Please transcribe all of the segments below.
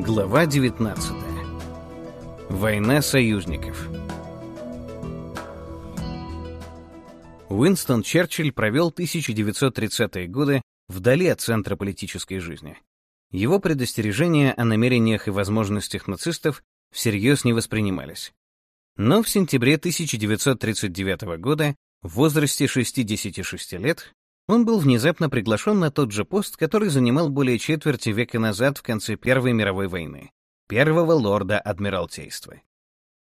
Глава 19. Война союзников. Уинстон Черчилль провел 1930-е годы вдали от центра политической жизни. Его предостережения о намерениях и возможностях нацистов всерьез не воспринимались. Но в сентябре 1939 года, в возрасте 66 лет, он был внезапно приглашен на тот же пост, который занимал более четверти века назад в конце Первой мировой войны — первого лорда Адмиралтейства.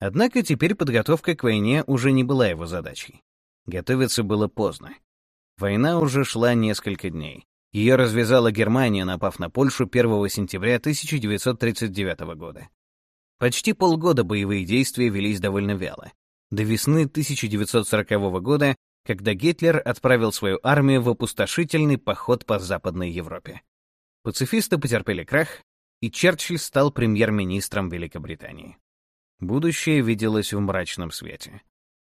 Однако теперь подготовка к войне уже не была его задачей. Готовиться было поздно. Война уже шла несколько дней. Ее развязала Германия, напав на Польшу 1 сентября 1939 года. Почти полгода боевые действия велись довольно вяло. До весны 1940 года когда Гитлер отправил свою армию в опустошительный поход по Западной Европе. Пацифисты потерпели крах, и Черчилль стал премьер-министром Великобритании. Будущее виделось в мрачном свете.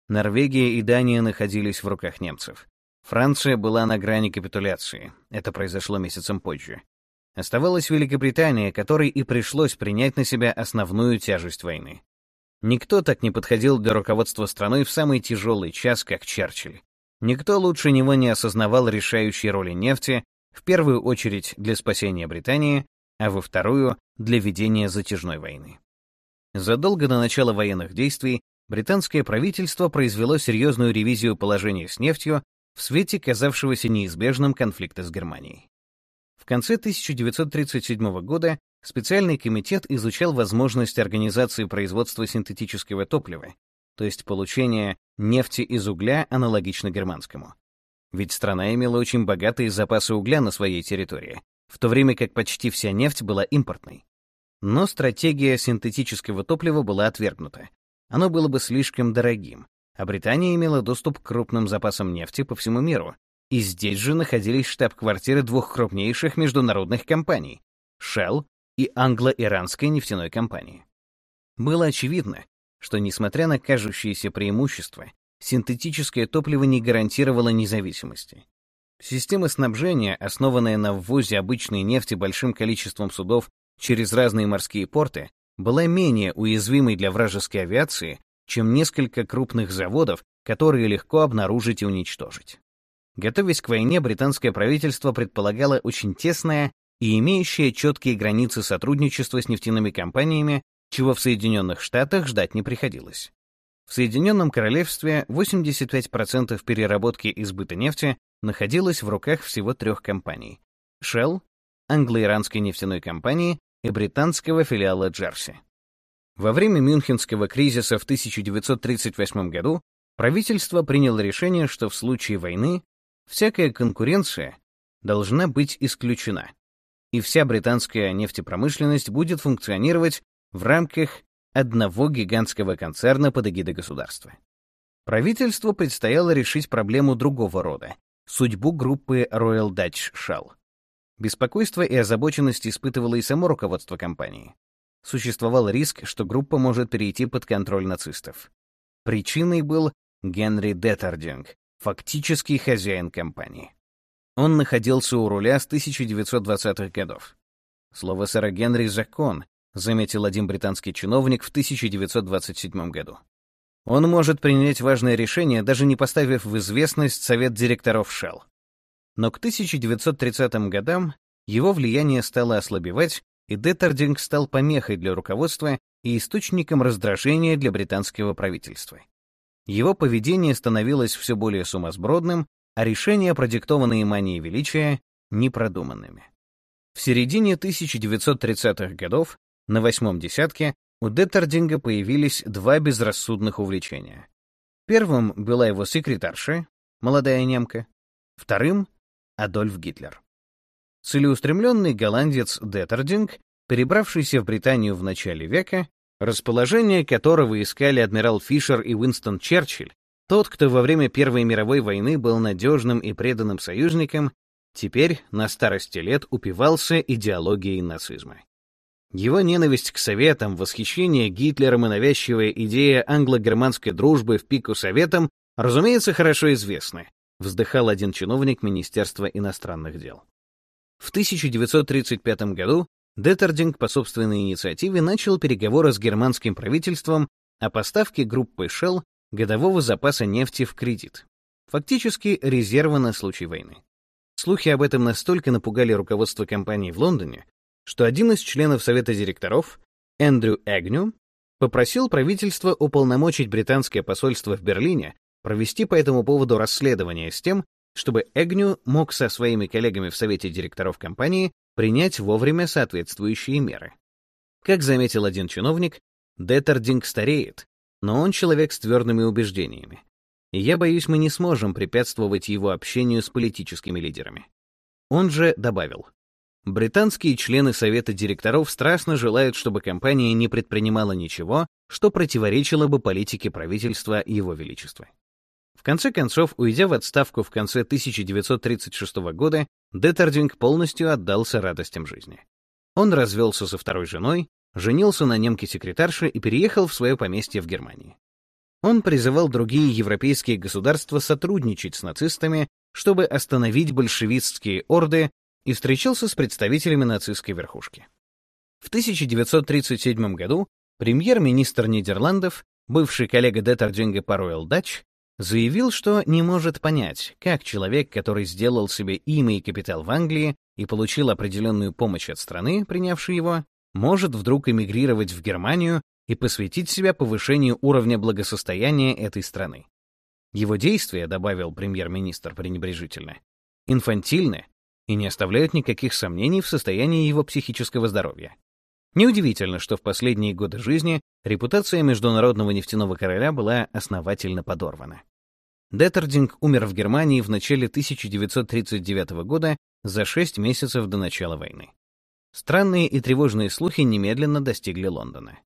Норвегия и Дания находились в руках немцев. Франция была на грани капитуляции. Это произошло месяцем позже. Оставалась Великобритания, которой и пришлось принять на себя основную тяжесть войны. Никто так не подходил для руководства страной в самый тяжелый час, как Черчилль. Никто лучше него не осознавал решающей роли нефти, в первую очередь для спасения Британии, а во вторую — для ведения затяжной войны. Задолго до начала военных действий британское правительство произвело серьезную ревизию положения с нефтью в свете казавшегося неизбежным конфликта с Германией. В конце 1937 года специальный комитет изучал возможность организации производства синтетического топлива, то есть получения нефти из угля аналогично германскому. Ведь страна имела очень богатые запасы угля на своей территории, в то время как почти вся нефть была импортной. Но стратегия синтетического топлива была отвергнута. Оно было бы слишком дорогим, а Британия имела доступ к крупным запасам нефти по всему миру, и здесь же находились штаб-квартиры двух крупнейших международных компаний — Shell и англо-иранской нефтяной компании. Было очевидно, что, несмотря на кажущиеся преимущества, синтетическое топливо не гарантировало независимости. Система снабжения, основанная на ввозе обычной нефти большим количеством судов через разные морские порты, была менее уязвимой для вражеской авиации, чем несколько крупных заводов, которые легко обнаружить и уничтожить. Готовясь к войне, британское правительство предполагало очень тесное и имеющее четкие границы сотрудничества с нефтяными компаниями, чего в Соединенных Штатах ждать не приходилось. В Соединенном Королевстве 85% переработки избыта нефти находилось в руках всего трех компаний — Shell, англо-иранской нефтяной компании и британского филиала Джерси. Во время Мюнхенского кризиса в 1938 году правительство приняло решение, что в случае войны всякая конкуренция должна быть исключена и вся британская нефтепромышленность будет функционировать в рамках одного гигантского концерна под эгидой государства. Правительству предстояло решить проблему другого рода — судьбу группы Royal Dutch Shell. Беспокойство и озабоченность испытывало и само руководство компании. Существовал риск, что группа может перейти под контроль нацистов. Причиной был Генри Деттердинг, фактический хозяин компании. Он находился у руля с 1920-х годов. Слово сэра Генри — закон, заметил один британский чиновник в 1927 году. Он может принять важное решение, даже не поставив в известность совет директоров Shell. Но к 1930 годам его влияние стало ослабевать, и Деттердинг стал помехой для руководства и источником раздражения для британского правительства. Его поведение становилось все более сумасбродным, а решения, продиктованные манией величия, непродуманными. В середине 1930-х годов, на восьмом десятке, у Деттердинга появились два безрассудных увлечения. Первым была его секретарша, молодая немка, вторым — Адольф Гитлер. Целеустремленный голландец Деттердинг, перебравшийся в Британию в начале века, расположение которого искали адмирал Фишер и Уинстон Черчилль, тот, кто во время Первой мировой войны был надежным и преданным союзником, теперь на старости лет упивался идеологией нацизма. Его ненависть к Советам, восхищение Гитлером и навязчивая идея англо-германской дружбы в пику Советам, разумеется, хорошо известны, вздыхал один чиновник Министерства иностранных дел. В 1935 году Деттердинг по собственной инициативе начал переговоры с германским правительством о поставке группы Shell годового запаса нефти в кредит. Фактически резерва на случай войны. Слухи об этом настолько напугали руководство компании в Лондоне, что один из членов совета директоров, Эндрю Эгню, попросил правительство уполномочить британское посольство в Берлине провести по этому поводу расследование с тем, чтобы Эгню мог со своими коллегами в совете директоров компании принять вовремя соответствующие меры. Как заметил один чиновник, Деттердинг стареет, но он человек с твердыми убеждениями. И я боюсь, мы не сможем препятствовать его общению с политическими лидерами. Он же добавил, британские члены совета директоров страстно желают, чтобы компания не предпринимала ничего, что противоречило бы политике правительства Его Величества. В конце концов, уйдя в отставку в конце 1936 года, Деттердинг полностью отдался радостям жизни. Он развелся со второй женой, женился на немке-секретарше и переехал в свое поместье в Германии. Он призывал другие европейские государства сотрудничать с нацистами, чтобы остановить большевистские орды, и встречался с представителями нацистской верхушки. В 1937 году премьер-министр Нидерландов, бывший коллега по Royal Dutch, заявил, что не может понять, как человек, который сделал себе имя и капитал в Англии и получил определенную помощь от страны, принявшей его, может вдруг эмигрировать в Германию и посвятить себя повышению уровня благосостояния этой страны. Его действия, добавил премьер-министр пренебрежительно, инфантильны и не оставляют никаких сомнений в состоянии его психического здоровья. Неудивительно, что в последние годы жизни репутация международного нефтяного короля была основательно подорвана. Деттердинг умер в Германии в начале 1939 года за шесть месяцев до начала войны. Странные и тревожные слухи немедленно достигли Лондона.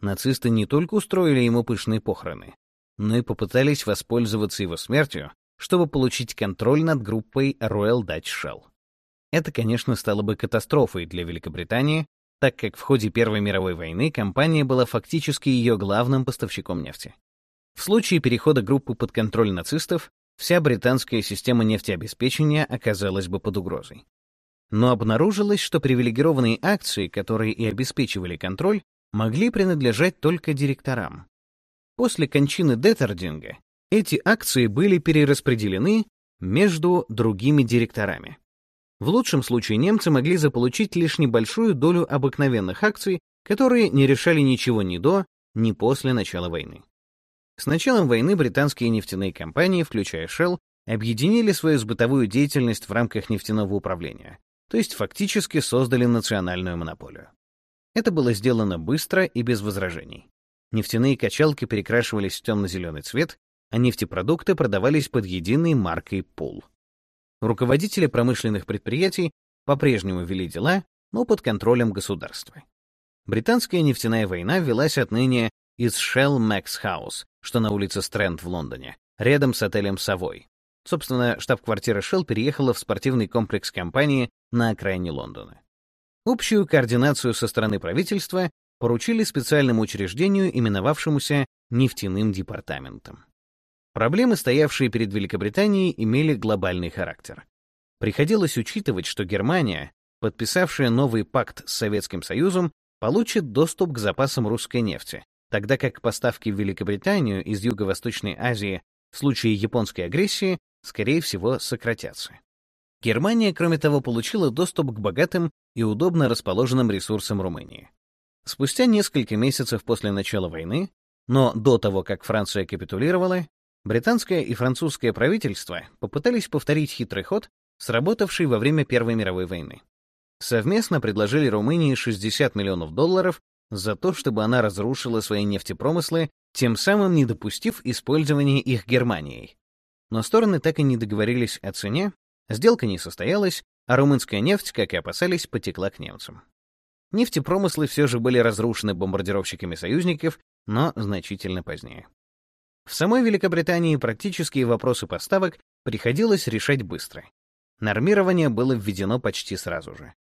Нацисты не только устроили ему пышные похороны, но и попытались воспользоваться его смертью, чтобы получить контроль над группой Royal Dutch Shell. Это, конечно, стало бы катастрофой для Великобритании, так как в ходе Первой мировой войны компания была фактически ее главным поставщиком нефти. В случае перехода группы под контроль нацистов, вся британская система нефтеобеспечения оказалась бы под угрозой. Но обнаружилось, что привилегированные акции, которые и обеспечивали контроль, могли принадлежать только директорам. После кончины Деттердинга эти акции были перераспределены между другими директорами. В лучшем случае немцы могли заполучить лишь небольшую долю обыкновенных акций, которые не решали ничего ни до, ни после начала войны. С началом войны британские нефтяные компании, включая Shell, объединили свою сбытовую деятельность в рамках нефтяного управления, то есть фактически создали национальную монополию. Это было сделано быстро и без возражений. Нефтяные качалки перекрашивались в темно-зеленый цвет, а нефтепродукты продавались под единой маркой Пул. Руководители промышленных предприятий по-прежнему вели дела, но под контролем государства. Британская нефтяная война велась отныне из Shell Max House, что на улице Стрэнд в Лондоне, рядом с отелем Совой. Собственно, штаб-квартира Shell переехала в спортивный комплекс компании на окраине Лондона. Общую координацию со стороны правительства поручили специальному учреждению, именовавшемуся нефтяным департаментом. Проблемы, стоявшие перед Великобританией, имели глобальный характер. Приходилось учитывать, что Германия, подписавшая новый пакт с Советским Союзом, получит доступ к запасам русской нефти, тогда как поставки в Великобританию из Юго-Восточной Азии в случае японской агрессии, скорее всего, сократятся. Германия, кроме того, получила доступ к богатым и удобно расположенным ресурсам Румынии. Спустя несколько месяцев после начала войны, но до того, как Франция капитулировала, британское и французское правительства попытались повторить хитрый ход, сработавший во время Первой мировой войны. Совместно предложили Румынии 60 миллионов долларов за то, чтобы она разрушила свои нефтепромыслы, тем самым не допустив использования их Германией. Но стороны так и не договорились о цене, сделка не состоялась, а румынская нефть, как и опасались, потекла к немцам. Нефтепромыслы все же были разрушены бомбардировщиками союзников, но значительно позднее. В самой Великобритании практические вопросы поставок приходилось решать быстро. Нормирование было введено почти сразу же.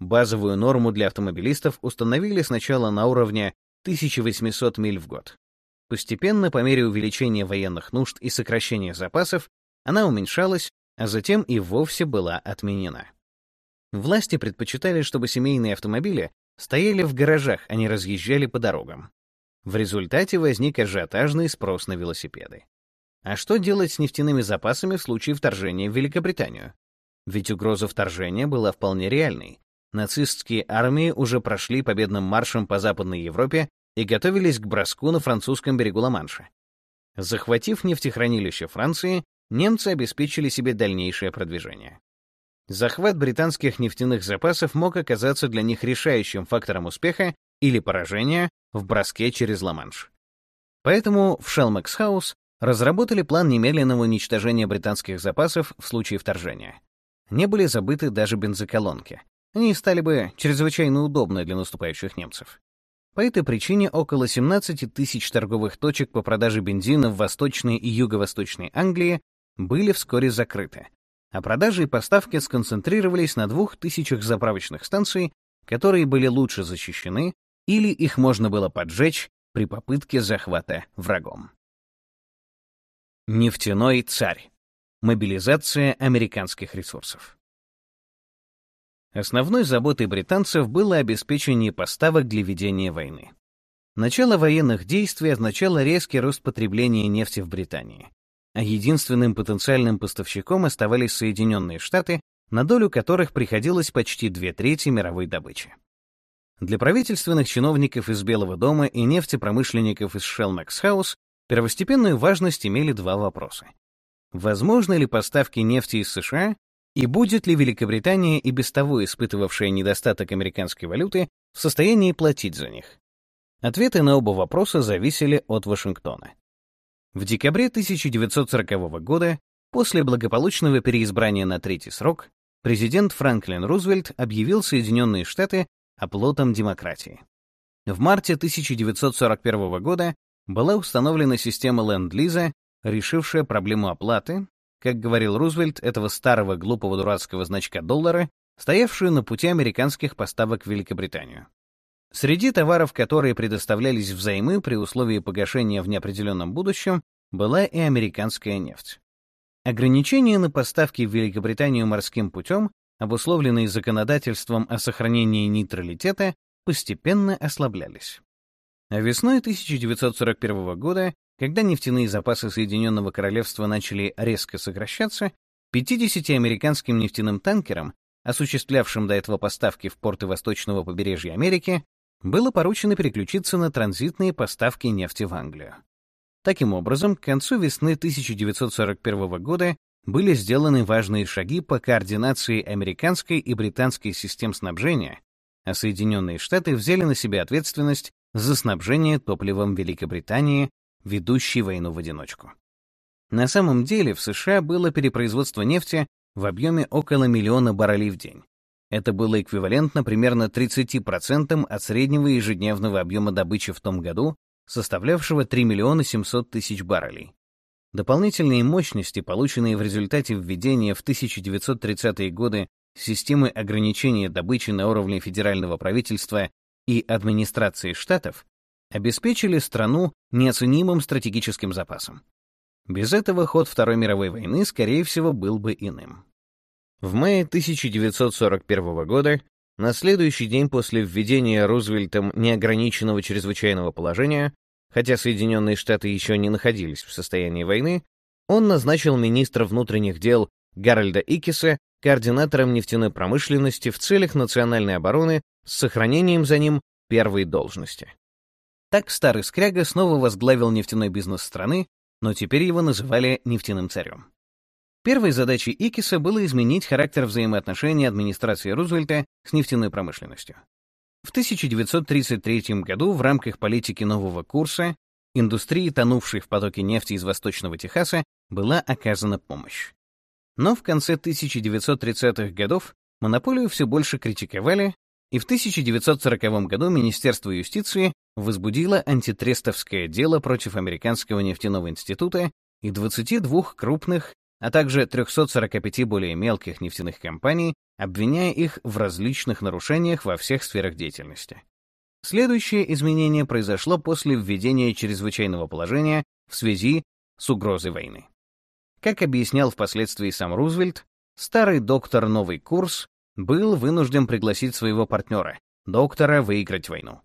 Базовую норму для автомобилистов установили сначала на уровне 1800 миль в год. Постепенно, по мере увеличения военных нужд и сокращения запасов, она уменьшалась, а затем и вовсе была отменена. Власти предпочитали, чтобы семейные автомобили стояли в гаражах, а не разъезжали по дорогам. В результате возник ажиотажный спрос на велосипеды. А что делать с нефтяными запасами в случае вторжения в Великобританию? Ведь угроза вторжения была вполне реальной. Нацистские армии уже прошли победным маршем по Западной Европе и готовились к броску на французском берегу Ла-Манша. Захватив нефтехранилище Франции, немцы обеспечили себе дальнейшее продвижение. Захват британских нефтяных запасов мог оказаться для них решающим фактором успеха или поражения в броске через Ла-Манш. Поэтому в Шелмекс-хаус разработали план немедленного уничтожения британских запасов в случае вторжения. Не были забыты даже бензоколонки. Они стали бы чрезвычайно удобны для наступающих немцев. По этой причине около 17 тысяч торговых точек по продаже бензина в Восточной и Юго-Восточной Англии были вскоре закрыты, а продажи и поставки сконцентрировались на двух тысячах заправочных станций, которые были лучше защищены или их можно было поджечь при попытке захвата врагом. Нефтяной царь. Мобилизация американских ресурсов. Основной заботой британцев было обеспечение поставок для ведения войны. Начало военных действий означало резкий рост потребления нефти в Британии, а единственным потенциальным поставщиком оставались Соединенные Штаты, на долю которых приходилось почти две трети мировой добычи. Для правительственных чиновников из Белого дома и нефтепромышленников из Shell House первостепенную важность имели два вопроса. Возможны ли поставки нефти из США и будет ли Великобритания, и без того испытывавшая недостаток американской валюты, в состоянии платить за них? Ответы на оба вопроса зависели от Вашингтона. В декабре 1940 года, после благополучного переизбрания на третий срок, президент Франклин Рузвельт объявил Соединенные Штаты оплотом демократии. В марте 1941 года была установлена система Ленд-Лиза, решившая проблему оплаты, как говорил Рузвельт, этого старого глупого дурацкого значка доллара, стоявшую на пути американских поставок в Великобританию. Среди товаров, которые предоставлялись взаймы при условии погашения в неопределенном будущем, была и американская нефть. Ограничения на поставки в Великобританию морским путем, обусловленные законодательством о сохранении нейтралитета, постепенно ослаблялись. А весной 1941 года когда нефтяные запасы Соединенного Королевства начали резко сокращаться, 50 американским нефтяным танкерам, осуществлявшим до этого поставки в порты восточного побережья Америки, было поручено переключиться на транзитные поставки нефти в Англию. Таким образом, к концу весны 1941 года были сделаны важные шаги по координации американской и британской систем снабжения, а Соединенные Штаты взяли на себя ответственность за снабжение топливом Великобритании ведущий войну в одиночку. На самом деле в США было перепроизводство нефти в объеме около миллиона баррелей в день. Это было эквивалентно примерно 30% от среднего ежедневного объема добычи в том году, составлявшего 3 миллиона 700 тысяч баррелей. Дополнительные мощности, полученные в результате введения в 1930-е годы системы ограничения добычи на уровне федерального правительства и администрации штатов, обеспечили страну неоценимым стратегическим запасом. Без этого ход Второй мировой войны, скорее всего, был бы иным. В мае 1941 года, на следующий день после введения Рузвельтом неограниченного чрезвычайного положения, хотя Соединенные Штаты еще не находились в состоянии войны, он назначил министра внутренних дел Гарольда Икиса координатором нефтяной промышленности в целях национальной обороны с сохранением за ним первой должности. Так старый скряга снова возглавил нефтяной бизнес страны, но теперь его называли нефтяным царем. Первой задачей Икиса было изменить характер взаимоотношений администрации Рузвельта с нефтяной промышленностью. В 1933 году в рамках политики нового курса индустрии, тонувшей в потоке нефти из Восточного Техаса, была оказана помощь. Но в конце 1930-х годов монополию все больше критиковали, и в 1940 году Министерство юстиции возбудило антитрестовское дело против Американского нефтяного института и 22 крупных, а также 345 более мелких нефтяных компаний, обвиняя их в различных нарушениях во всех сферах деятельности. Следующее изменение произошло после введения чрезвычайного положения в связи с угрозой войны. Как объяснял впоследствии сам Рузвельт, старый доктор новый курс был вынужден пригласить своего партнера, доктора, выиграть войну.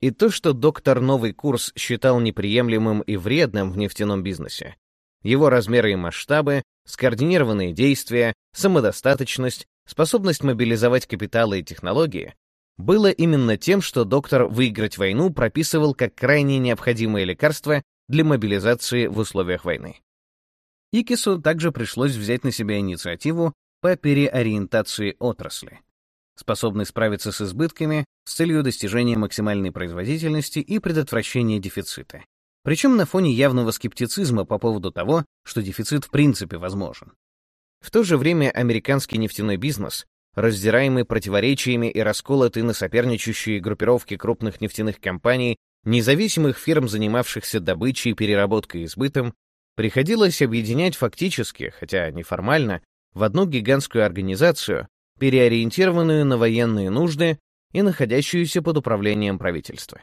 И то, что доктор новый курс считал неприемлемым и вредным в нефтяном бизнесе, его размеры и масштабы, скоординированные действия, самодостаточность, способность мобилизовать капиталы и технологии, было именно тем, что доктор «Выиграть войну» прописывал как крайне необходимое лекарство для мобилизации в условиях войны. Икису также пришлось взять на себя инициативу по переориентации отрасли, способной справиться с избытками с целью достижения максимальной производительности и предотвращения дефицита. Причем на фоне явного скептицизма по поводу того, что дефицит в принципе возможен. В то же время американский нефтяной бизнес, раздираемый противоречиями и расколотый на соперничающие группировки крупных нефтяных компаний, независимых фирм, занимавшихся добычей, переработкой и сбытом, приходилось объединять фактически, хотя неформально, в одну гигантскую организацию, переориентированную на военные нужды и находящуюся под управлением правительства.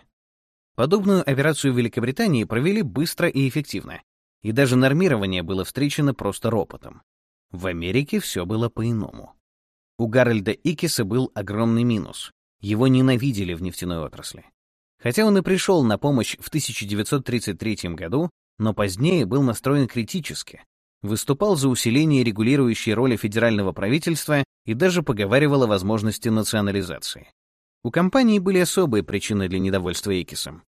Подобную операцию в Великобритании провели быстро и эффективно, и даже нормирование было встречено просто ропотом. В Америке все было по-иному. У Гарольда Икиса был огромный минус. Его ненавидели в нефтяной отрасли. Хотя он и пришел на помощь в 1933 году, но позднее был настроен критически, выступал за усиление регулирующей роли федерального правительства и даже поговаривал о возможности национализации. У компании были особые причины для недовольства Экисом.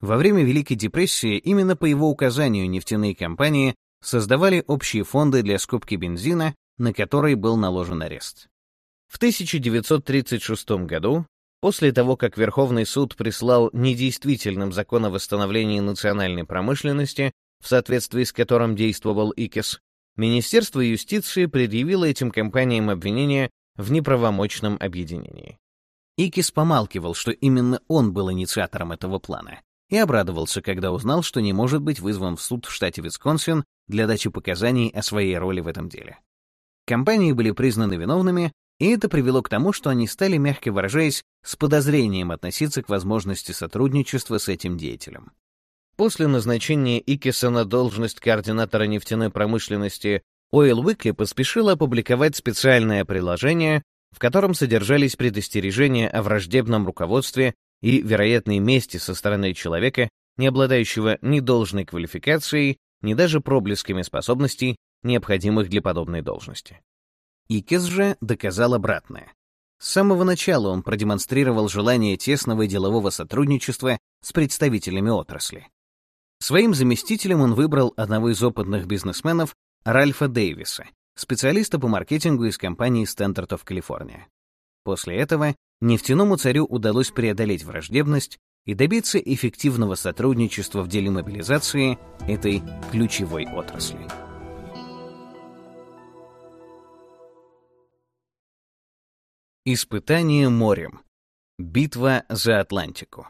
Во время Великой депрессии именно по его указанию нефтяные компании создавали общие фонды для скупки бензина, на который был наложен арест. В 1936 году, после того, как Верховный суд прислал недействительным закон о восстановлении национальной промышленности, в соответствии с которым действовал ИКИС, Министерство юстиции предъявило этим компаниям обвинение в неправомочном объединении. Икис помалкивал, что именно он был инициатором этого плана, и обрадовался, когда узнал, что не может быть вызван в суд в штате Висконсин для дачи показаний о своей роли в этом деле. Компании были признаны виновными, и это привело к тому, что они стали, мягко выражаясь, с подозрением относиться к возможности сотрудничества с этим деятелем. После назначения Икиса на должность координатора нефтяной промышленности Oil Weekly поспешила опубликовать специальное приложение, в котором содержались предостережения о враждебном руководстве и вероятной мести со стороны человека, не обладающего ни должной квалификацией, ни даже проблесками способностей, необходимых для подобной должности. Икес же доказал обратное. С самого начала он продемонстрировал желание тесного делового сотрудничества с представителями отрасли. Своим заместителем он выбрал одного из опытных бизнесменов Ральфа Дэвиса, специалиста по маркетингу из компании Standard of California. После этого нефтяному царю удалось преодолеть враждебность и добиться эффективного сотрудничества в деле мобилизации этой ключевой отрасли. Испытание морем. Битва за Атлантику.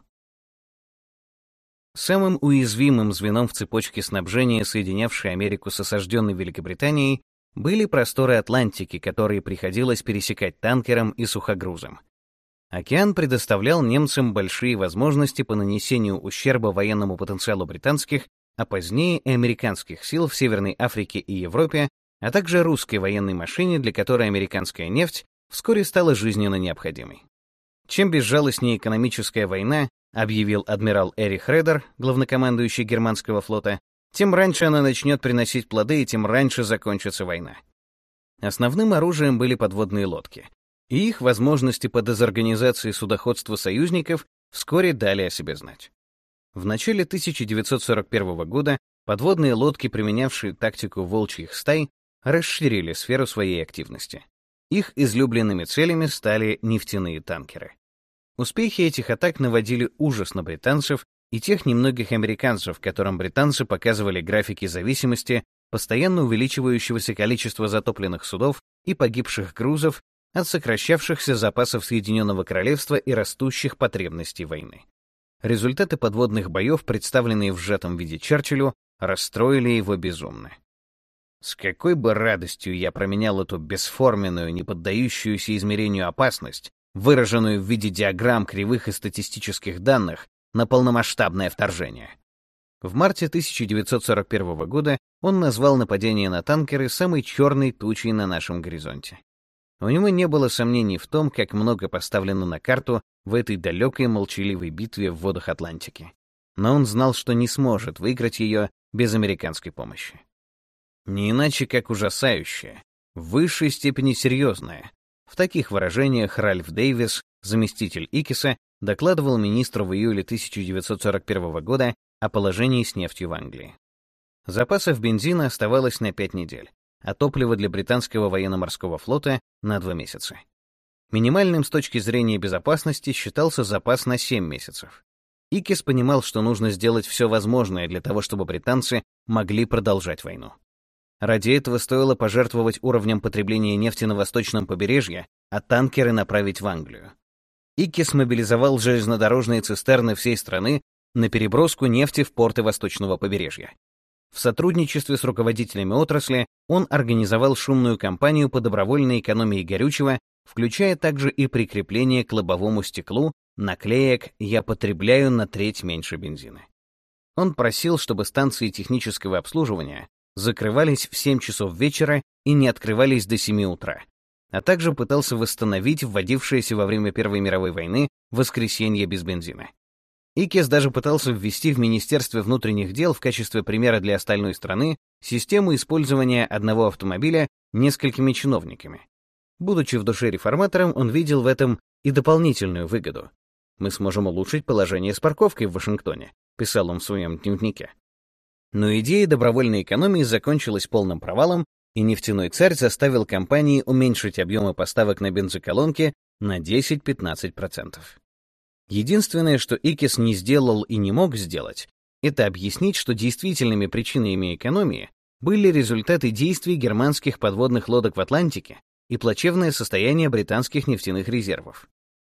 Самым уязвимым звеном в цепочке снабжения, соединявшей Америку с осажденной Великобританией, были просторы Атлантики, которые приходилось пересекать танкером и сухогрузом. Океан предоставлял немцам большие возможности по нанесению ущерба военному потенциалу британских, а позднее и американских сил в Северной Африке и Европе, а также русской военной машине, для которой американская нефть вскоре стала жизненно необходимой. Чем безжалостнее экономическая война, объявил адмирал Эрих Редер, главнокомандующий германского флота, тем раньше она начнет приносить плоды, и тем раньше закончится война. Основным оружием были подводные лодки, и их возможности по дезорганизации судоходства союзников вскоре дали о себе знать. В начале 1941 года подводные лодки, применявшие тактику волчьих стай, расширили сферу своей активности. Их излюбленными целями стали нефтяные танкеры. Успехи этих атак наводили ужас на британцев и тех немногих американцев, которым британцы показывали графики зависимости, постоянно увеличивающегося количества затопленных судов и погибших грузов от сокращавшихся запасов Соединенного Королевства и растущих потребностей войны. Результаты подводных боев, представленные в сжатом виде Черчиллю, расстроили его безумно. С какой бы радостью я променял эту бесформенную, не поддающуюся измерению опасность, выраженную в виде диаграмм кривых и статистических данных, на полномасштабное вторжение. В марте 1941 года он назвал нападение на танкеры самой черной тучей на нашем горизонте. У него не было сомнений в том, как много поставлено на карту в этой далекой молчаливой битве в водах Атлантики. Но он знал, что не сможет выиграть ее без американской помощи. Не иначе, как ужасающее, в высшей степени серьезное. В таких выражениях Ральф Дэвис, заместитель Икиса, докладывал министру в июле 1941 года о положении с нефтью в Англии. Запасов бензина оставалось на пять недель, а топлива для британского военно-морского флота — на два месяца. Минимальным с точки зрения безопасности считался запас на 7 месяцев. Икис понимал, что нужно сделать все возможное для того, чтобы британцы могли продолжать войну. Ради этого стоило пожертвовать уровнем потребления нефти на восточном побережье, а танкеры направить в Англию. Икис мобилизовал железнодорожные цистерны всей страны на переброску нефти в порты восточного побережья. В сотрудничестве с руководителями отрасли он организовал шумную кампанию по добровольной экономии горючего, включая также и прикрепление к лобовому стеклу наклеек «Я потребляю на треть меньше бензина». Он просил, чтобы станции технического обслуживания закрывались в 7 часов вечера и не открывались до 7 утра, а также пытался восстановить вводившееся во время Первой мировой войны воскресенье без бензина. Икес даже пытался ввести в Министерстве внутренних дел в качестве примера для остальной страны систему использования одного автомобиля несколькими чиновниками. Будучи в душе реформатором, он видел в этом и дополнительную выгоду. «Мы сможем улучшить положение с парковкой в Вашингтоне», писал он в своем дневнике. Но идея добровольной экономии закончилась полным провалом, и нефтяной царь заставил компании уменьшить объемы поставок на бензоколонки на 10-15%. Единственное, что Икис не сделал и не мог сделать, это объяснить, что действительными причинами экономии были результаты действий германских подводных лодок в Атлантике и плачевное состояние британских нефтяных резервов.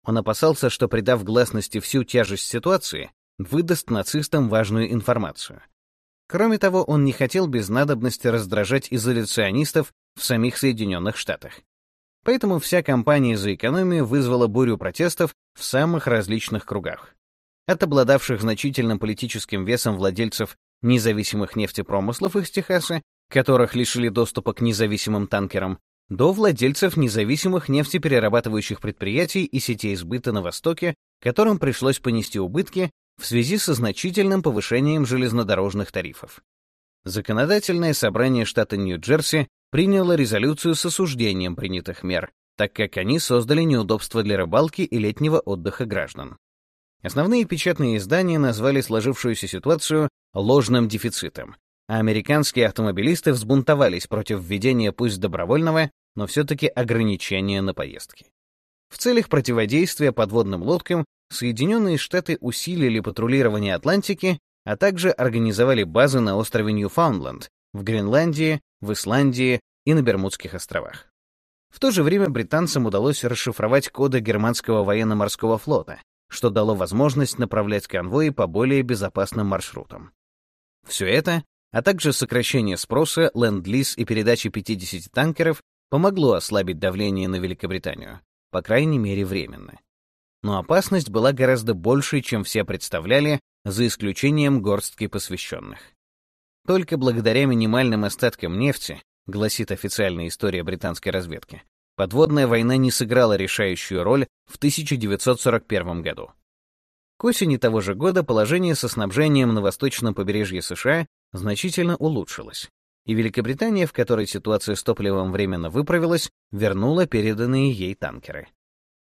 Он опасался, что, придав гласности всю тяжесть ситуации, выдаст нацистам важную информацию. Кроме того, он не хотел без надобности раздражать изоляционистов в самих Соединенных Штатах. Поэтому вся кампания за экономию вызвала бурю протестов в самых различных кругах. От обладавших значительным политическим весом владельцев независимых нефтепромыслов из Техаса, которых лишили доступа к независимым танкерам, до владельцев независимых нефтеперерабатывающих предприятий и сетей сбыта на Востоке, которым пришлось понести убытки в связи со значительным повышением железнодорожных тарифов. Законодательное собрание штата Нью-Джерси приняло резолюцию с осуждением принятых мер, так как они создали неудобства для рыбалки и летнего отдыха граждан. Основные печатные издания назвали сложившуюся ситуацию ложным дефицитом, а американские автомобилисты взбунтовались против введения пусть добровольного, но все-таки ограничения на поездки. В целях противодействия подводным лодкам Соединенные Штаты усилили патрулирование Атлантики, а также организовали базы на острове Ньюфаундленд, в Гренландии, в Исландии и на Бермудских островах. В то же время британцам удалось расшифровать коды германского военно-морского флота, что дало возможность направлять конвои по более безопасным маршрутам. Все это, а также сокращение спроса, ленд-лиз и передача 50 танкеров помогло ослабить давление на Великобританию, по крайней мере временно. Но опасность была гораздо большей, чем все представляли, за исключением горстки посвященных. Только благодаря минимальным остаткам нефти, гласит официальная история британской разведки, подводная война не сыграла решающую роль в 1941 году. К осени того же года положение со снабжением на восточном побережье США значительно улучшилось, и Великобритания, в которой ситуация с топливом временно выправилась, вернула переданные ей танкеры.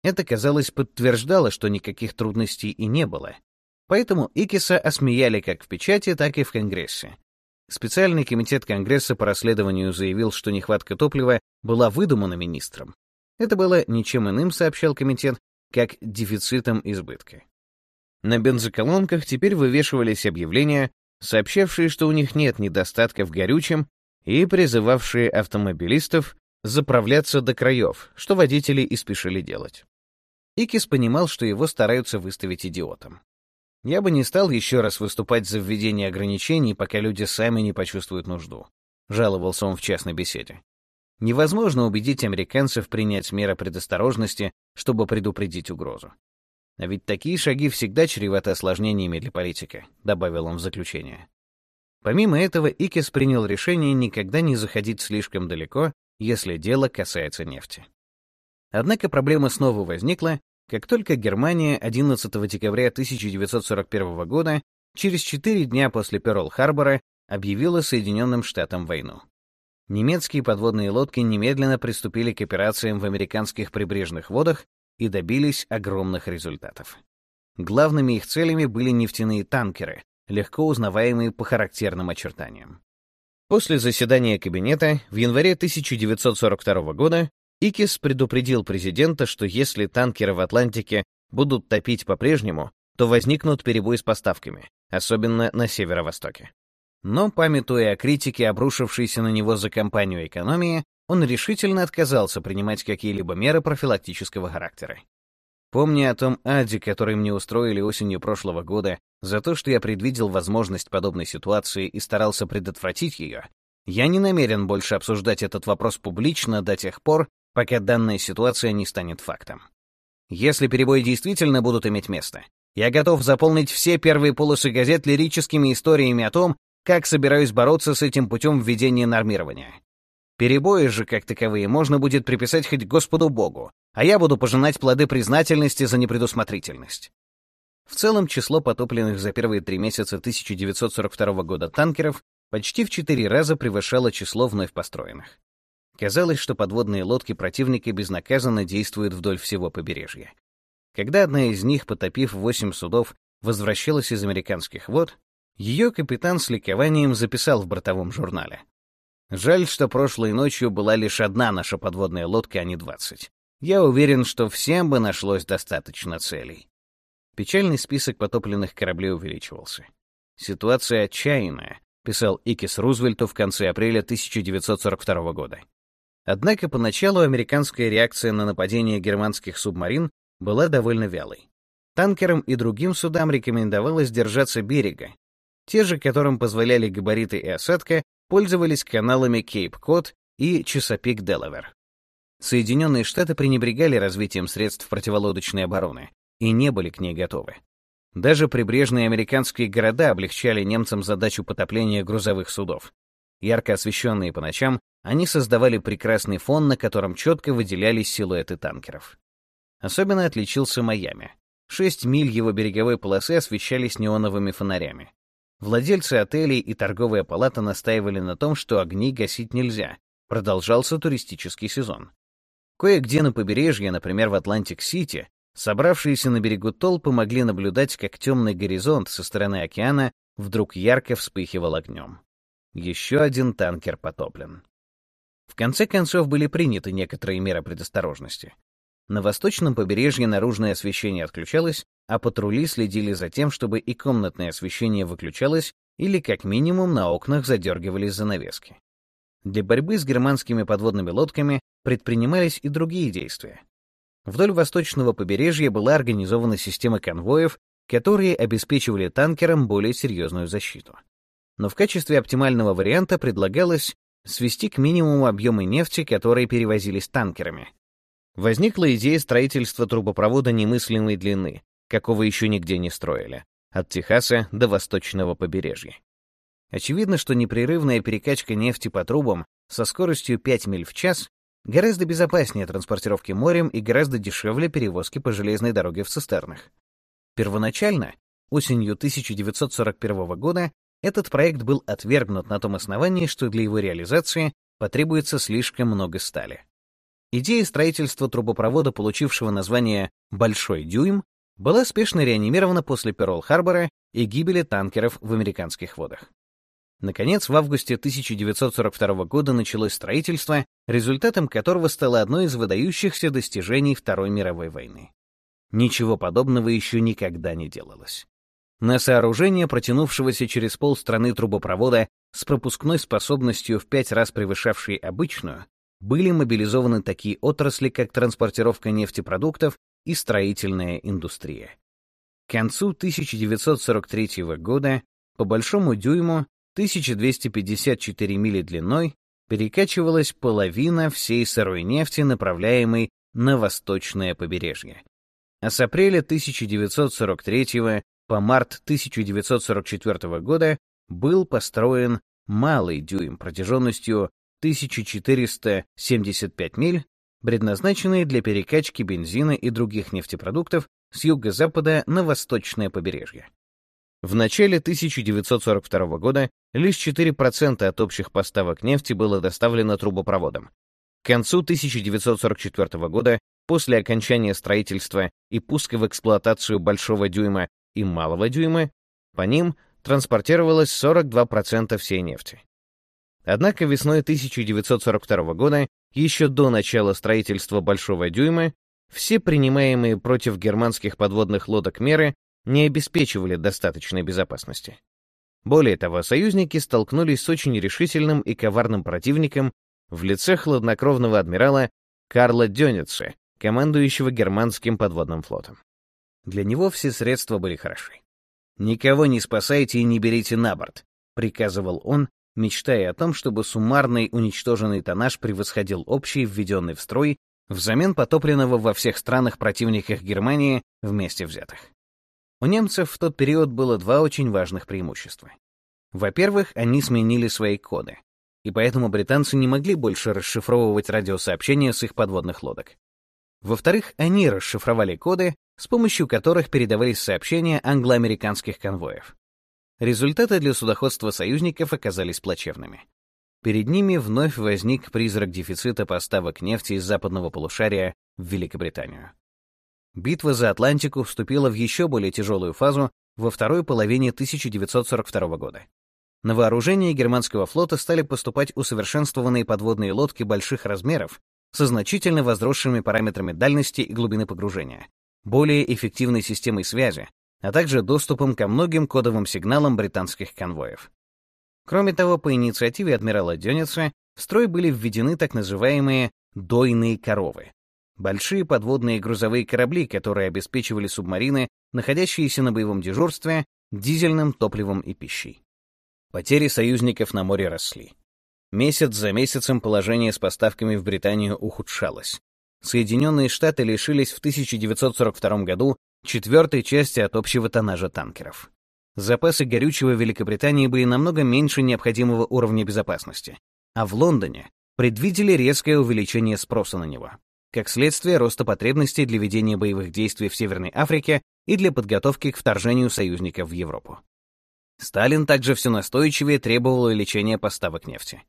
Это, казалось, подтверждало, что никаких трудностей и не было. Поэтому Икиса осмеяли как в печати, так и в Конгрессе. Специальный комитет Конгресса по расследованию заявил, что нехватка топлива была выдумана министром. Это было ничем иным, сообщал комитет, как дефицитом избытка. На бензоколонках теперь вывешивались объявления, сообщавшие, что у них нет недостатка в горючем, и призывавшие автомобилистов заправляться до краев, что водители и спешили делать. Икис понимал, что его стараются выставить идиотом. Я бы не стал еще раз выступать за введение ограничений, пока люди сами не почувствуют нужду, жаловался он в частной беседе. Невозможно убедить американцев принять меры предосторожности, чтобы предупредить угрозу. А ведь такие шаги всегда чреваты осложнениями для политика, добавил он в заключение. Помимо этого, Икис принял решение никогда не заходить слишком далеко, если дело касается нефти. Однако проблема снова возникла, как только Германия 11 декабря 1941 года, через четыре дня после Пёрл-Харбора, объявила Соединенным Штатам войну. Немецкие подводные лодки немедленно приступили к операциям в американских прибрежных водах и добились огромных результатов. Главными их целями были нефтяные танкеры, легко узнаваемые по характерным очертаниям. После заседания кабинета в январе 1942 года Икис предупредил президента, что если танкеры в Атлантике будут топить по-прежнему, то возникнут перебои с поставками, особенно на северо-востоке. Но, памятуя о критике, обрушившейся на него за кампанию экономии, он решительно отказался принимать какие-либо меры профилактического характера. Помня о том аде, который мне устроили осенью прошлого года, за то, что я предвидел возможность подобной ситуации и старался предотвратить ее, я не намерен больше обсуждать этот вопрос публично до тех пор, пока данная ситуация не станет фактом. Если перебои действительно будут иметь место, я готов заполнить все первые полосы газет лирическими историями о том, как собираюсь бороться с этим путем введения нормирования. Перебои же, как таковые, можно будет приписать хоть Господу Богу, а я буду пожинать плоды признательности за непредусмотрительность. В целом, число потопленных за первые три месяца 1942 года танкеров почти в четыре раза превышало число вновь построенных. Казалось, что подводные лодки противника безнаказанно действуют вдоль всего побережья. Когда одна из них, потопив восемь судов, возвращалась из американских вод, ее капитан с ликованием записал в бортовом журнале. «Жаль, что прошлой ночью была лишь одна наша подводная лодка, а не двадцать. Я уверен, что всем бы нашлось достаточно целей. Печальный список потопленных кораблей увеличивался. «Ситуация отчаянная», — писал Икис Рузвельту в конце апреля 1942 года. Однако поначалу американская реакция на нападение германских субмарин была довольно вялой. Танкерам и другим судам рекомендовалось держаться берега. Те же, которым позволяли габариты и осадка, пользовались каналами Кейп-Кот и Чесапик-Делавер. Соединенные Штаты пренебрегали развитием средств противолодочной обороны, и не были к ней готовы. Даже прибрежные американские города облегчали немцам задачу потопления грузовых судов. Ярко освещенные по ночам, они создавали прекрасный фон, на котором четко выделялись силуэты танкеров. Особенно отличился Майами. Шесть миль его береговой полосы освещались неоновыми фонарями. Владельцы отелей и торговая палата настаивали на том, что огни гасить нельзя. Продолжался туристический сезон. Кое-где на побережье, например, в Атлантик-Сити, Собравшиеся на берегу толпы могли наблюдать, как темный горизонт со стороны океана вдруг ярко вспыхивал огнем. Еще один танкер потоплен. В конце концов были приняты некоторые меры предосторожности. На восточном побережье наружное освещение отключалось, а патрули следили за тем, чтобы и комнатное освещение выключалось или как минимум на окнах задергивались занавески. Для борьбы с германскими подводными лодками предпринимались и другие действия. Вдоль восточного побережья была организована система конвоев, которые обеспечивали танкерам более серьезную защиту. Но в качестве оптимального варианта предлагалось свести к минимуму объемы нефти, которые перевозились танкерами. Возникла идея строительства трубопровода немыслимой длины, какого еще нигде не строили, от Техаса до восточного побережья. Очевидно, что непрерывная перекачка нефти по трубам со скоростью 5 миль в час Гораздо безопаснее транспортировки морем и гораздо дешевле перевозки по железной дороге в цистернах. Первоначально, осенью 1941 года, этот проект был отвергнут на том основании, что для его реализации потребуется слишком много стали. Идея строительства трубопровода, получившего название «Большой дюйм», была спешно реанимирована после Пёрл-Харбора и гибели танкеров в американских водах. Наконец, в августе 1942 года началось строительство, результатом которого стало одно из выдающихся достижений Второй мировой войны. Ничего подобного еще никогда не делалось. На сооружение, протянувшегося через полстраны трубопровода с пропускной способностью в пять раз превышавшей обычную, были мобилизованы такие отрасли, как транспортировка нефтепродуктов и строительная индустрия. К концу 1943 года по большому дюйму 1254 мили длиной, перекачивалась половина всей сырой нефти, направляемой на восточное побережье. А с апреля 1943 по март 1944 года был построен малый дюйм протяженностью 1475 миль, предназначенные для перекачки бензина и других нефтепродуктов с юго-запада на восточное побережье. В начале 1942 года лишь 4% от общих поставок нефти было доставлено трубопроводом. К концу 1944 года, после окончания строительства и пуска в эксплуатацию большого дюйма и малого дюйма, по ним транспортировалось 42% всей нефти. Однако весной 1942 года, еще до начала строительства большого дюйма, все принимаемые против германских подводных лодок меры не обеспечивали достаточной безопасности. Более того, союзники столкнулись с очень решительным и коварным противником в лице хладнокровного адмирала Карла Дёница, командующего германским подводным флотом. Для него все средства были хороши. «Никого не спасайте и не берите на борт», — приказывал он, мечтая о том, чтобы суммарный уничтоженный тоннаж превосходил общий, введенный в строй, взамен потопленного во всех странах противниках Германии вместе взятых. У немцев в тот период было два очень важных преимущества. Во-первых, они сменили свои коды, и поэтому британцы не могли больше расшифровывать радиосообщения с их подводных лодок. Во-вторых, они расшифровали коды, с помощью которых передавались сообщения англо-американских конвоев. Результаты для судоходства союзников оказались плачевными. Перед ними вновь возник призрак дефицита поставок нефти из западного полушария в Великобританию. Битва за Атлантику вступила в еще более тяжелую фазу во второй половине 1942 года. На вооружение германского флота стали поступать усовершенствованные подводные лодки больших размеров со значительно возросшими параметрами дальности и глубины погружения, более эффективной системой связи, а также доступом ко многим кодовым сигналам британских конвоев. Кроме того, по инициативе адмирала Дёница в строй были введены так называемые «дойные коровы», большие подводные грузовые корабли, которые обеспечивали субмарины, находящиеся на боевом дежурстве, дизельным топливом и пищей. Потери союзников на море росли. Месяц за месяцем положение с поставками в Британию ухудшалось. Соединенные Штаты лишились в 1942 году четвертой части от общего тоннажа танкеров. Запасы горючего Великобритании были намного меньше необходимого уровня безопасности, а в Лондоне предвидели резкое увеличение спроса на него как следствие роста потребностей для ведения боевых действий в Северной Африке и для подготовки к вторжению союзников в Европу. Сталин также все настойчивее требовал увеличения поставок нефти.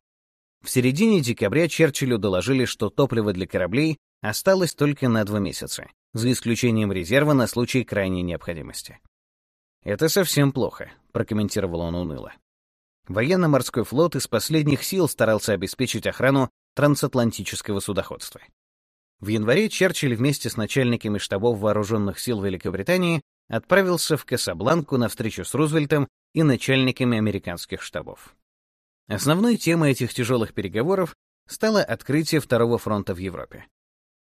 В середине декабря Черчиллю доложили, что топливо для кораблей осталось только на два месяца, за исключением резерва на случай крайней необходимости. «Это совсем плохо», — прокомментировал он уныло. Военно-морской флот из последних сил старался обеспечить охрану трансатлантического судоходства. В январе Черчилль вместе с начальниками штабов вооруженных сил Великобритании отправился в Касабланку на встречу с Рузвельтом и начальниками американских штабов. Основной темой этих тяжелых переговоров стало открытие Второго фронта в Европе.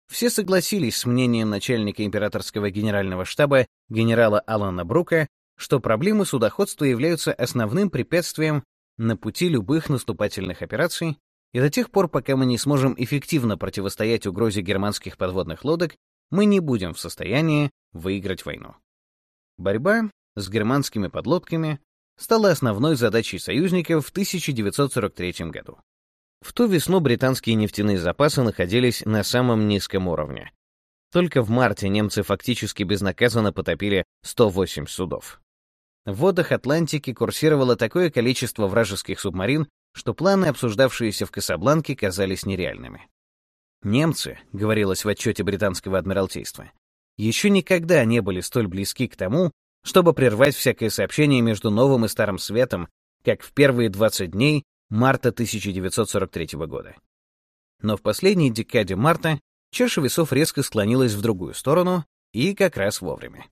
Все согласились с мнением начальника императорского генерального штаба генерала Алана Брука, что проблемы судоходства являются основным препятствием на пути любых наступательных операций и до тех пор, пока мы не сможем эффективно противостоять угрозе германских подводных лодок, мы не будем в состоянии выиграть войну. Борьба с германскими подлодками стала основной задачей союзников в 1943 году. В ту весну британские нефтяные запасы находились на самом низком уровне. Только в марте немцы фактически безнаказанно потопили 108 судов. В водах Атлантики курсировало такое количество вражеских субмарин, что планы, обсуждавшиеся в Касабланке, казались нереальными. Немцы, говорилось в отчете британского адмиралтейства, еще никогда не были столь близки к тому, чтобы прервать всякое сообщение между новым и старым светом, как в первые 20 дней марта 1943 года. Но в последней декаде марта чаша весов резко склонилась в другую сторону, и как раз вовремя.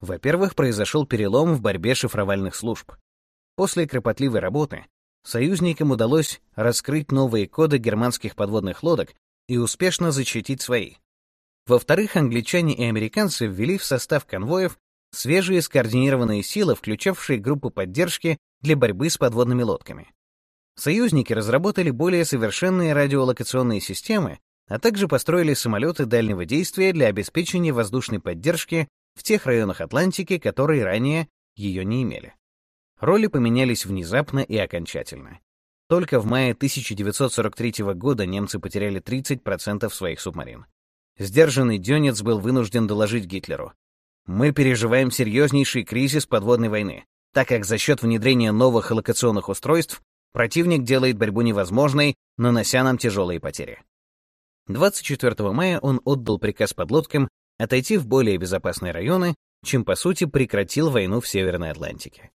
Во-первых, произошел перелом в борьбе шифровальных служб. После кропотливой работы союзникам удалось раскрыть новые коды германских подводных лодок и успешно защитить свои. Во-вторых, англичане и американцы ввели в состав конвоев свежие скоординированные силы, включавшие группы поддержки для борьбы с подводными лодками. Союзники разработали более совершенные радиолокационные системы, а также построили самолеты дальнего действия для обеспечения воздушной поддержки в тех районах Атлантики, которые ранее ее не имели. Роли поменялись внезапно и окончательно. Только в мае 1943 года немцы потеряли 30% своих субмарин. Сдержанный Дёнец был вынужден доложить Гитлеру. «Мы переживаем серьезнейший кризис подводной войны, так как за счет внедрения новых локационных устройств противник делает борьбу невозможной, нанося нам тяжелые потери». 24 мая он отдал приказ подлодкам отойти в более безопасные районы, чем, по сути, прекратил войну в Северной Атлантике.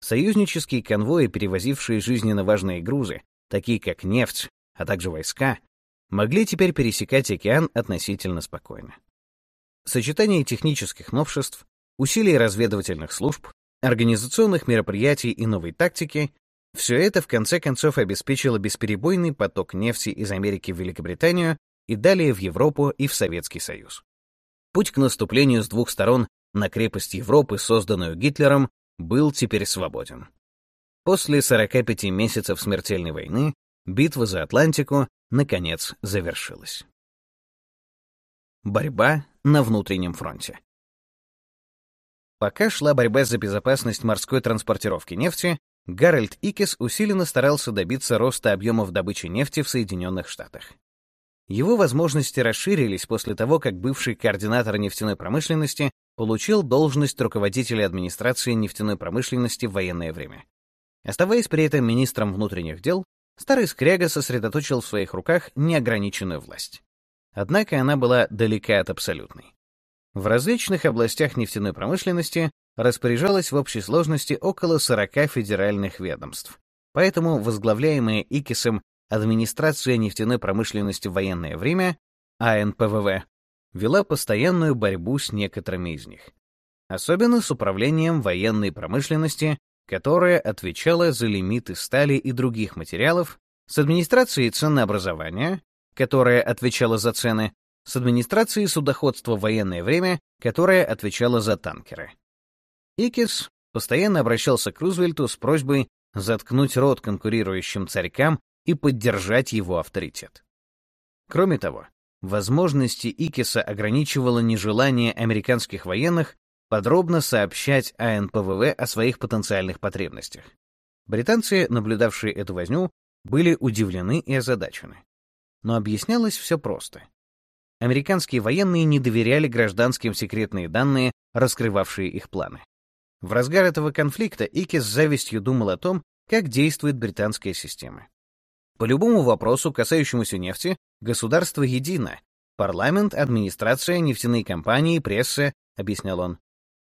Союзнические конвои, перевозившие жизненно важные грузы, такие как нефть, а также войска, могли теперь пересекать океан относительно спокойно. Сочетание технических новшеств, усилий разведывательных служб, организационных мероприятий и новой тактики — все это в конце концов обеспечило бесперебойный поток нефти из Америки в Великобританию и далее в Европу и в Советский Союз. Путь к наступлению с двух сторон на крепость Европы, созданную Гитлером, был теперь свободен. После 45 месяцев смертельной войны битва за Атлантику наконец завершилась. Борьба на внутреннем фронте. Пока шла борьба за безопасность морской транспортировки нефти, Гарольд Икес усиленно старался добиться роста объемов добычи нефти в Соединенных Штатах. Его возможности расширились после того, как бывший координатор нефтяной промышленности получил должность руководителя администрации нефтяной промышленности в военное время. Оставаясь при этом министром внутренних дел, старый скряга сосредоточил в своих руках неограниченную власть. Однако она была далека от абсолютной. В различных областях нефтяной промышленности распоряжалось в общей сложности около 40 федеральных ведомств, поэтому возглавляемые ИКИСом Администрация нефтяной промышленности в военное время, АНПВВ, вела постоянную борьбу с некоторыми из них. Особенно с управлением военной промышленности, которая отвечала за лимиты стали и других материалов, с администрацией ценообразования, которая отвечала за цены, с администрацией судоходства в военное время, которая отвечала за танкеры. Икис постоянно обращался к Рузвельту с просьбой заткнуть рот конкурирующим царькам и поддержать его авторитет. Кроме того, возможности Икиса ограничивало нежелание американских военных подробно сообщать АНПВВ о своих потенциальных потребностях. Британцы, наблюдавшие эту возню, были удивлены и озадачены. Но объяснялось все просто. Американские военные не доверяли гражданским секретные данные, раскрывавшие их планы. В разгар этого конфликта Икис с завистью думал о том, как действует британская система. По любому вопросу, касающемуся нефти, государство едино. Парламент, администрация, нефтяные компании, пресса, объяснял он.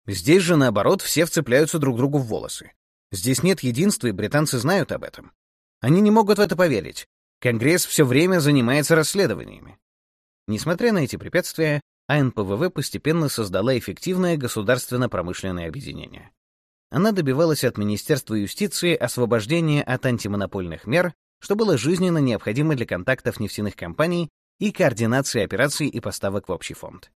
Здесь же, наоборот, все вцепляются друг другу в волосы. Здесь нет единства, и британцы знают об этом. Они не могут в это поверить. Конгресс все время занимается расследованиями. Несмотря на эти препятствия, АНПВВ постепенно создала эффективное государственно-промышленное объединение. Она добивалась от Министерства юстиции освобождения от антимонопольных мер что было жизненно необходимо для контактов нефтяных компаний и координации операций и поставок в общий фонд.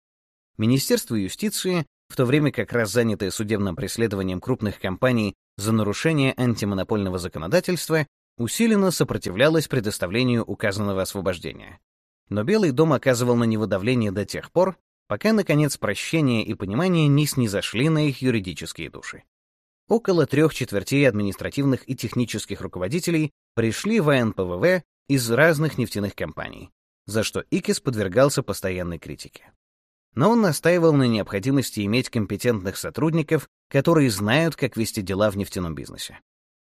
Министерство юстиции, в то время как раз занятое судебным преследованием крупных компаний за нарушение антимонопольного законодательства, усиленно сопротивлялось предоставлению указанного освобождения. Но Белый дом оказывал на него давление до тех пор, пока, наконец, прощение и понимание не снизошли на их юридические души. Около трех четвертей административных и технических руководителей пришли в АНПВВ из разных нефтяных компаний, за что ИКИС подвергался постоянной критике. Но он настаивал на необходимости иметь компетентных сотрудников, которые знают, как вести дела в нефтяном бизнесе.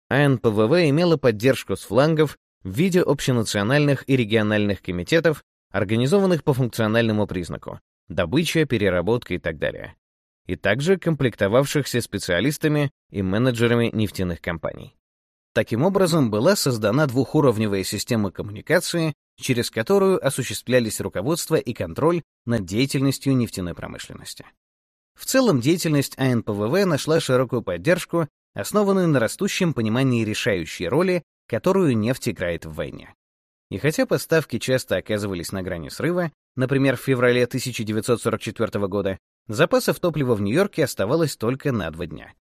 АНПВВ имела поддержку с флангов в виде общенациональных и региональных комитетов, организованных по функциональному признаку — добыча, переработка и так далее, и также комплектовавшихся специалистами и менеджерами нефтяных компаний. Таким образом, была создана двухуровневая система коммуникации, через которую осуществлялись руководство и контроль над деятельностью нефтяной промышленности. В целом, деятельность АНПВВ нашла широкую поддержку, основанную на растущем понимании решающей роли, которую нефть играет в войне. И хотя поставки часто оказывались на грани срыва, например, в феврале 1944 года, запасов топлива в Нью-Йорке оставалось только на два дня.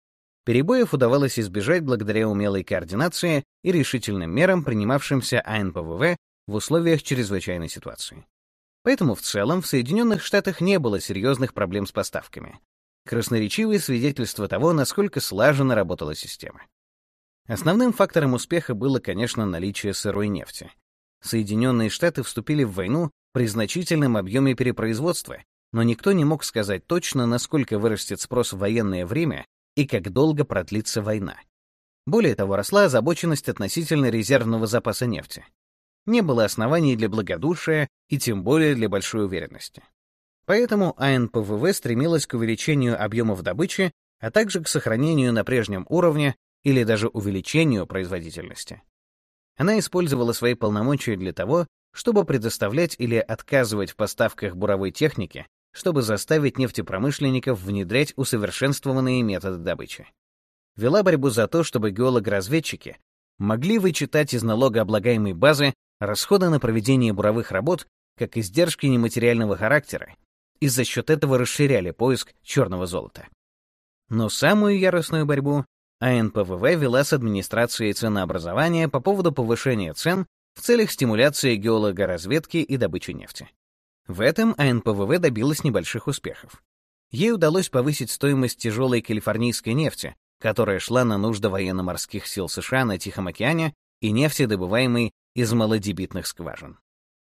Перебоев удавалось избежать благодаря умелой координации и решительным мерам, принимавшимся АНПВВ в условиях чрезвычайной ситуации. Поэтому в целом в Соединенных Штатах не было серьезных проблем с поставками. Красноречивые свидетельства того, насколько слаженно работала система. Основным фактором успеха было, конечно, наличие сырой нефти. Соединенные Штаты вступили в войну при значительном объеме перепроизводства, но никто не мог сказать точно, насколько вырастет спрос в военное время и как долго продлится война. Более того, росла озабоченность относительно резервного запаса нефти. Не было оснований для благодушия и тем более для большой уверенности. Поэтому АНПВВ стремилась к увеличению объемов добычи, а также к сохранению на прежнем уровне или даже увеличению производительности. Она использовала свои полномочия для того, чтобы предоставлять или отказывать в поставках буровой техники, чтобы заставить нефтепромышленников внедрять усовершенствованные методы добычи. Вела борьбу за то, чтобы геологоразведчики могли вычитать из налогооблагаемой базы расходы на проведение буровых работ как издержки нематериального характера и за счет этого расширяли поиск черного золота. Но самую яростную борьбу АНПВВ вела с администрацией ценообразования по поводу повышения цен в целях стимуляции геологоразведки и добычи нефти. В этом АНПВВ добилась небольших успехов. Ей удалось повысить стоимость тяжелой калифорнийской нефти, которая шла на нужды военно-морских сил США на Тихом океане и нефти, добываемой из малодебитных скважин.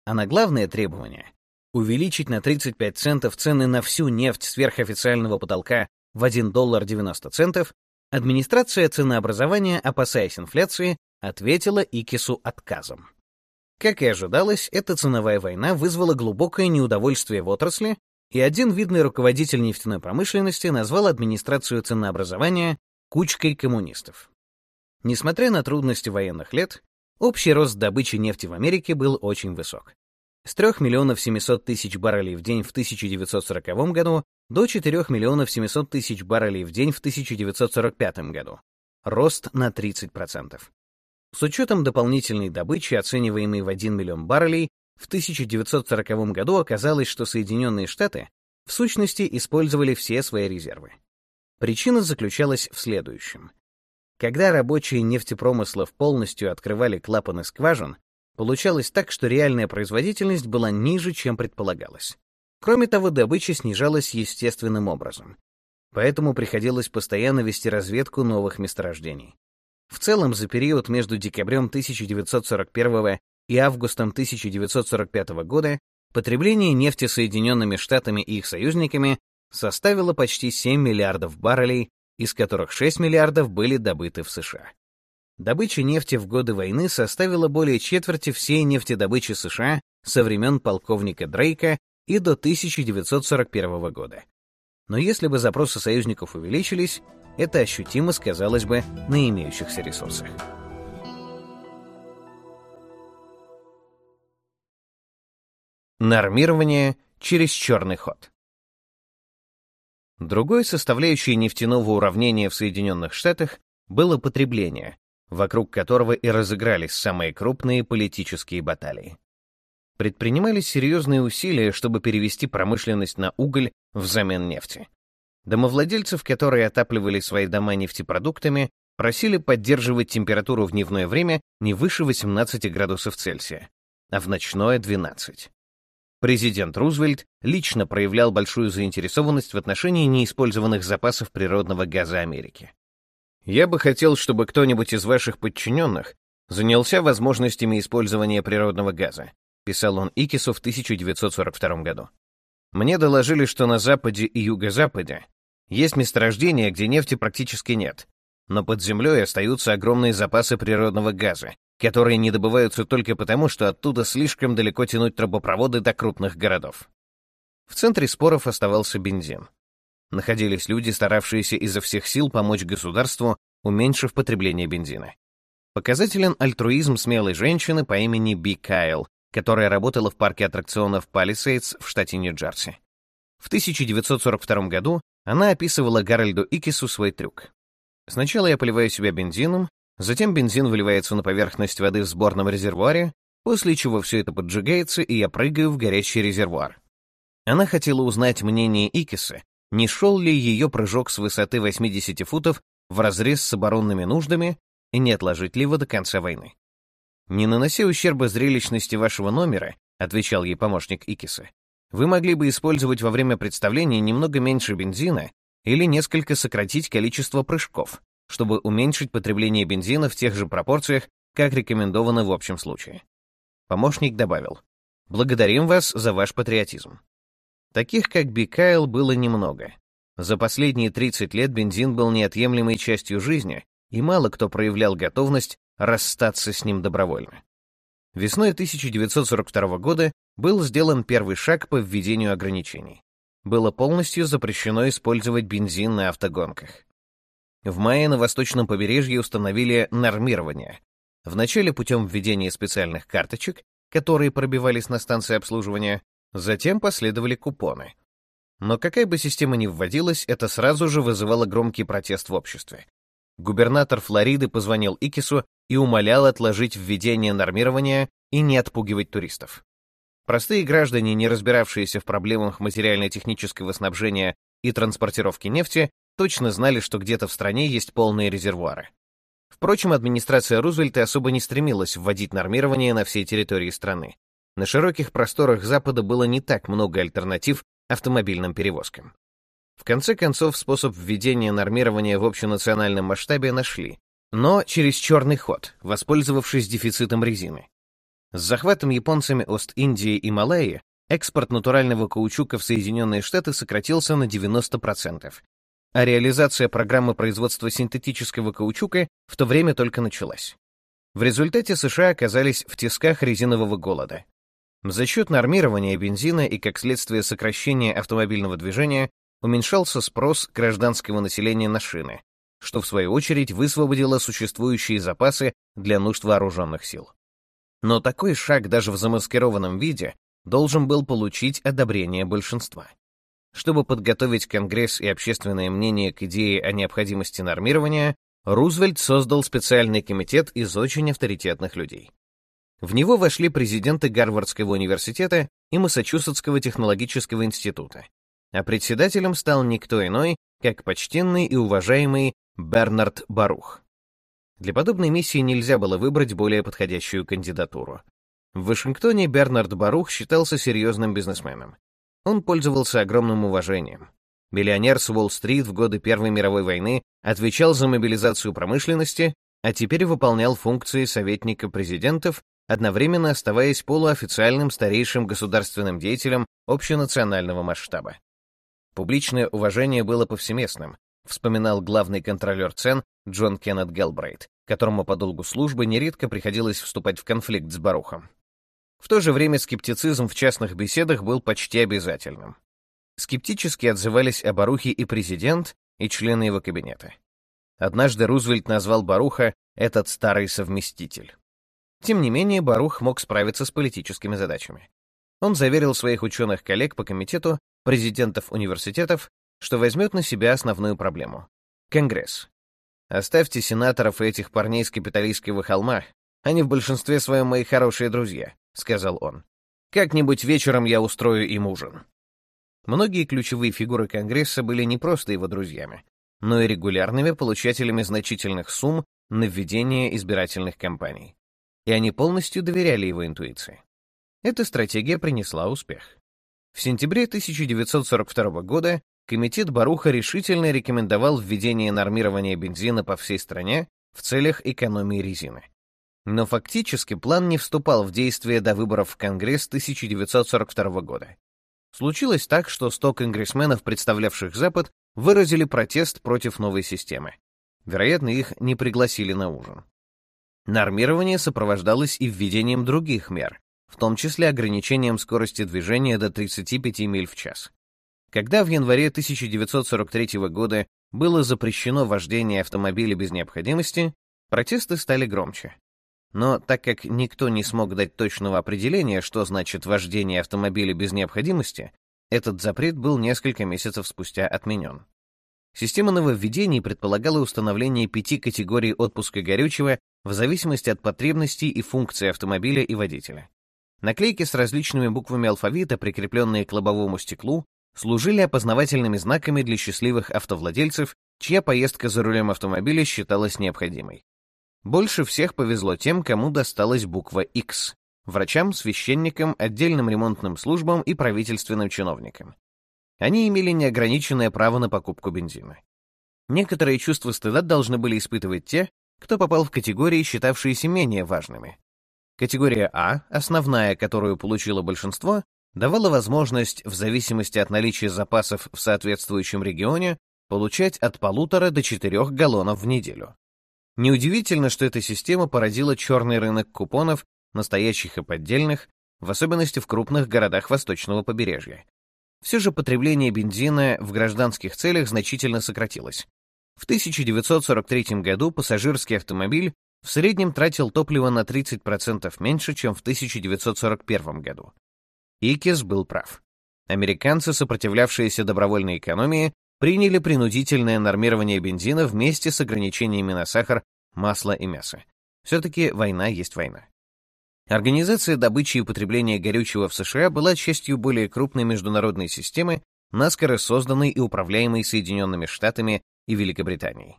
А на главное требование — увеличить на 35 центов цены на всю нефть сверхофициального потолка в 1 доллар 90 центов, администрация ценообразования, опасаясь инфляции, ответила Икису отказом. Как и ожидалось, эта ценовая война вызвала глубокое неудовольствие в отрасли, и один видный руководитель нефтяной промышленности назвал администрацию ценообразования кучкой коммунистов. Несмотря на трудности военных лет, общий рост добычи нефти в Америке был очень высок. С 3 миллионов 700 тысяч баррелей в день в 1940 году до 4 миллионов 700 тысяч баррелей в день в 1945 году. Рост на 30%. С учетом дополнительной добычи, оцениваемой в 1 миллион баррелей, в 1940 году оказалось, что Соединенные Штаты в сущности использовали все свои резервы. Причина заключалась в следующем. Когда рабочие нефтепромыслов полностью открывали клапаны скважин, получалось так, что реальная производительность была ниже, чем предполагалось. Кроме того, добыча снижалась естественным образом. Поэтому приходилось постоянно вести разведку новых месторождений. В целом, за период между декабрем 1941 и августом 1945 года потребление нефти Соединенными Штатами и их союзниками составило почти 7 миллиардов баррелей, из которых 6 миллиардов были добыты в США. Добыча нефти в годы войны составила более четверти всей нефтедобычи США со времен полковника Дрейка и до 1941 года. Но если бы запросы союзников увеличились, это ощутимо сказалось бы на имеющихся ресурсах. Нормирование через черный ход. Другой составляющей нефтяного уравнения в Соединенных Штатах было потребление, вокруг которого и разыгрались самые крупные политические баталии. Предпринимались серьезные усилия, чтобы перевести промышленность на уголь взамен нефти. Домовладельцев, которые отапливали свои дома нефтепродуктами, просили поддерживать температуру в дневное время не выше 18 градусов Цельсия, а в ночное — 12. Президент Рузвельт лично проявлял большую заинтересованность в отношении неиспользованных запасов природного газа Америки. «Я бы хотел, чтобы кто-нибудь из ваших подчиненных занялся возможностями использования природного газа», писал он Икису в 1942 году. «Мне доложили, что на западе и юго-западе есть месторождения, где нефти практически нет, но под землей остаются огромные запасы природного газа, которые не добываются только потому, что оттуда слишком далеко тянуть трубопроводы до крупных городов. В центре споров оставался бензин. Находились люди, старавшиеся изо всех сил помочь государству, уменьшив потребление бензина. Показателен альтруизм смелой женщины по имени Би Кайл, которая работала в парке аттракционов Palisades в штате Нью-Джерси. В 1942 году она описывала Гарольду Икису свой трюк. Сначала я поливаю себя бензином, затем бензин выливается на поверхность воды в сборном резервуаре, после чего все это поджигается, и я прыгаю в горящий резервуар. Она хотела узнать мнение Икиса, не шел ли ее прыжок с высоты 80 футов вразрез с оборонными нуждами и не отложить ли его до конца войны. «Не нанося ущерба зрелищности вашего номера», — отвечал ей помощник Икиса, вы могли бы использовать во время представления немного меньше бензина или несколько сократить количество прыжков, чтобы уменьшить потребление бензина в тех же пропорциях, как рекомендовано в общем случае. Помощник добавил, «Благодарим вас за ваш патриотизм». Таких, как Бикайл, было немного. За последние 30 лет бензин был неотъемлемой частью жизни, и мало кто проявлял готовность расстаться с ним добровольно. Весной 1942 года был сделан первый шаг по введению ограничений. Было полностью запрещено использовать бензин на автогонках. В мае на восточном побережье установили нормирование. Вначале путем введения специальных карточек, которые пробивались на станции обслуживания, затем последовали купоны. Но какая бы система ни вводилась, это сразу же вызывало громкий протест в обществе. Губернатор Флориды позвонил Икису и умолял отложить введение нормирования и не отпугивать туристов. Простые граждане, не разбиравшиеся в проблемах материально-технического снабжения и транспортировки нефти, точно знали, что где-то в стране есть полные резервуары. Впрочем, администрация Рузвельта особо не стремилась вводить нормирование на всей территории страны. На широких просторах Запада было не так много альтернатив автомобильным перевозкам. В конце концов, способ введения нормирования в общенациональном масштабе нашли, но через черный ход, воспользовавшись дефицитом резины. С захватом японцами Ост-Индии и Малайи экспорт натурального каучука в Соединенные Штаты сократился на 90%, а реализация программы производства синтетического каучука в то время только началась. В результате США оказались в тисках резинового голода. За счет нормирования бензина и, как следствие, сокращения автомобильного движения уменьшался спрос гражданского населения на шины, что в свою очередь высвободило существующие запасы для нужд вооруженных сил. Но такой шаг даже в замаскированном виде должен был получить одобрение большинства. Чтобы подготовить Конгресс и общественное мнение к идее о необходимости нормирования, Рузвельт создал специальный комитет из очень авторитетных людей. В него вошли президенты Гарвардского университета и Массачусетского технологического института, а председателем стал никто иной, как почтенный и уважаемый Бернард Барух. Для подобной миссии нельзя было выбрать более подходящую кандидатуру. В Вашингтоне Бернард Барух считался серьезным бизнесменом. Он пользовался огромным уважением. Миллионер с Уолл-стрит в годы Первой мировой войны отвечал за мобилизацию промышленности, а теперь выполнял функции советника президентов, одновременно оставаясь полуофициальным старейшим государственным деятелем общенационального масштаба. Публичное уважение было повсеместным, вспоминал главный контролер цен Джон Кеннет Гелбрейт, которому по долгу службы нередко приходилось вступать в конфликт с Барухом. В то же время скептицизм в частных беседах был почти обязательным. Скептически отзывались о Барухе и президент, и члены его кабинета. Однажды Рузвельт назвал Баруха «этот старый совместитель». Тем не менее, Барух мог справиться с политическими задачами. Он заверил своих ученых-коллег по комитету, президентов университетов, что возьмет на себя основную проблему — Конгресс. Оставьте сенаторов и этих парней с капиталистского холма, они в большинстве своем мои хорошие друзья, — сказал он. Как-нибудь вечером я устрою им ужин. Многие ключевые фигуры Конгресса были не просто его друзьями, но и регулярными получателями значительных сумм на введение избирательных кампаний. И они полностью доверяли его интуиции. Эта стратегия принесла успех. В сентябре 1942 года Комитет Баруха решительно рекомендовал введение нормирования бензина по всей стране в целях экономии резины. Но фактически план не вступал в действие до выборов в Конгресс 1942 года. Случилось так, что 100 конгрессменов, представлявших Запад, выразили протест против новой системы. Вероятно, их не пригласили на ужин. Нормирование сопровождалось и введением других мер, в том числе ограничением скорости движения до 35 миль в час. Когда в январе 1943 года было запрещено вождение автомобиля без необходимости, протесты стали громче. Но так как никто не смог дать точного определения, что значит вождение автомобиля без необходимости, этот запрет был несколько месяцев спустя отменен. Система нововведений предполагала установление пяти категорий отпуска горючего в зависимости от потребностей и функций автомобиля и водителя. Наклейки с различными буквами алфавита, прикрепленные к лобовому стеклу, служили опознавательными знаками для счастливых автовладельцев, чья поездка за рулем автомобиля считалась необходимой. Больше всех повезло тем, кому досталась буква X — врачам, священникам, отдельным ремонтным службам и правительственным чиновникам. Они имели неограниченное право на покупку бензина. Некоторые чувства стыда должны были испытывать те, кто попал в категории, считавшиеся менее важными. Категория А, основная, которую получило большинство, давала возможность, в зависимости от наличия запасов в соответствующем регионе, получать от полутора до четырех галлонов в неделю. Неудивительно, что эта система породила черный рынок купонов, настоящих и поддельных, в особенности в крупных городах восточного побережья. Все же потребление бензина в гражданских целях значительно сократилось. В 1943 году пассажирский автомобиль в среднем тратил топливо на 30% меньше, чем в 1941 году. Икис был прав. Американцы, сопротивлявшиеся добровольной экономии, приняли принудительное нормирование бензина вместе с ограничениями на сахар, масло и мясо. Все-таки война есть война. Организация добычи и употребления горючего в США была частью более крупной международной системы, наскоро созданной и управляемой Соединенными Штатами и Великобританией.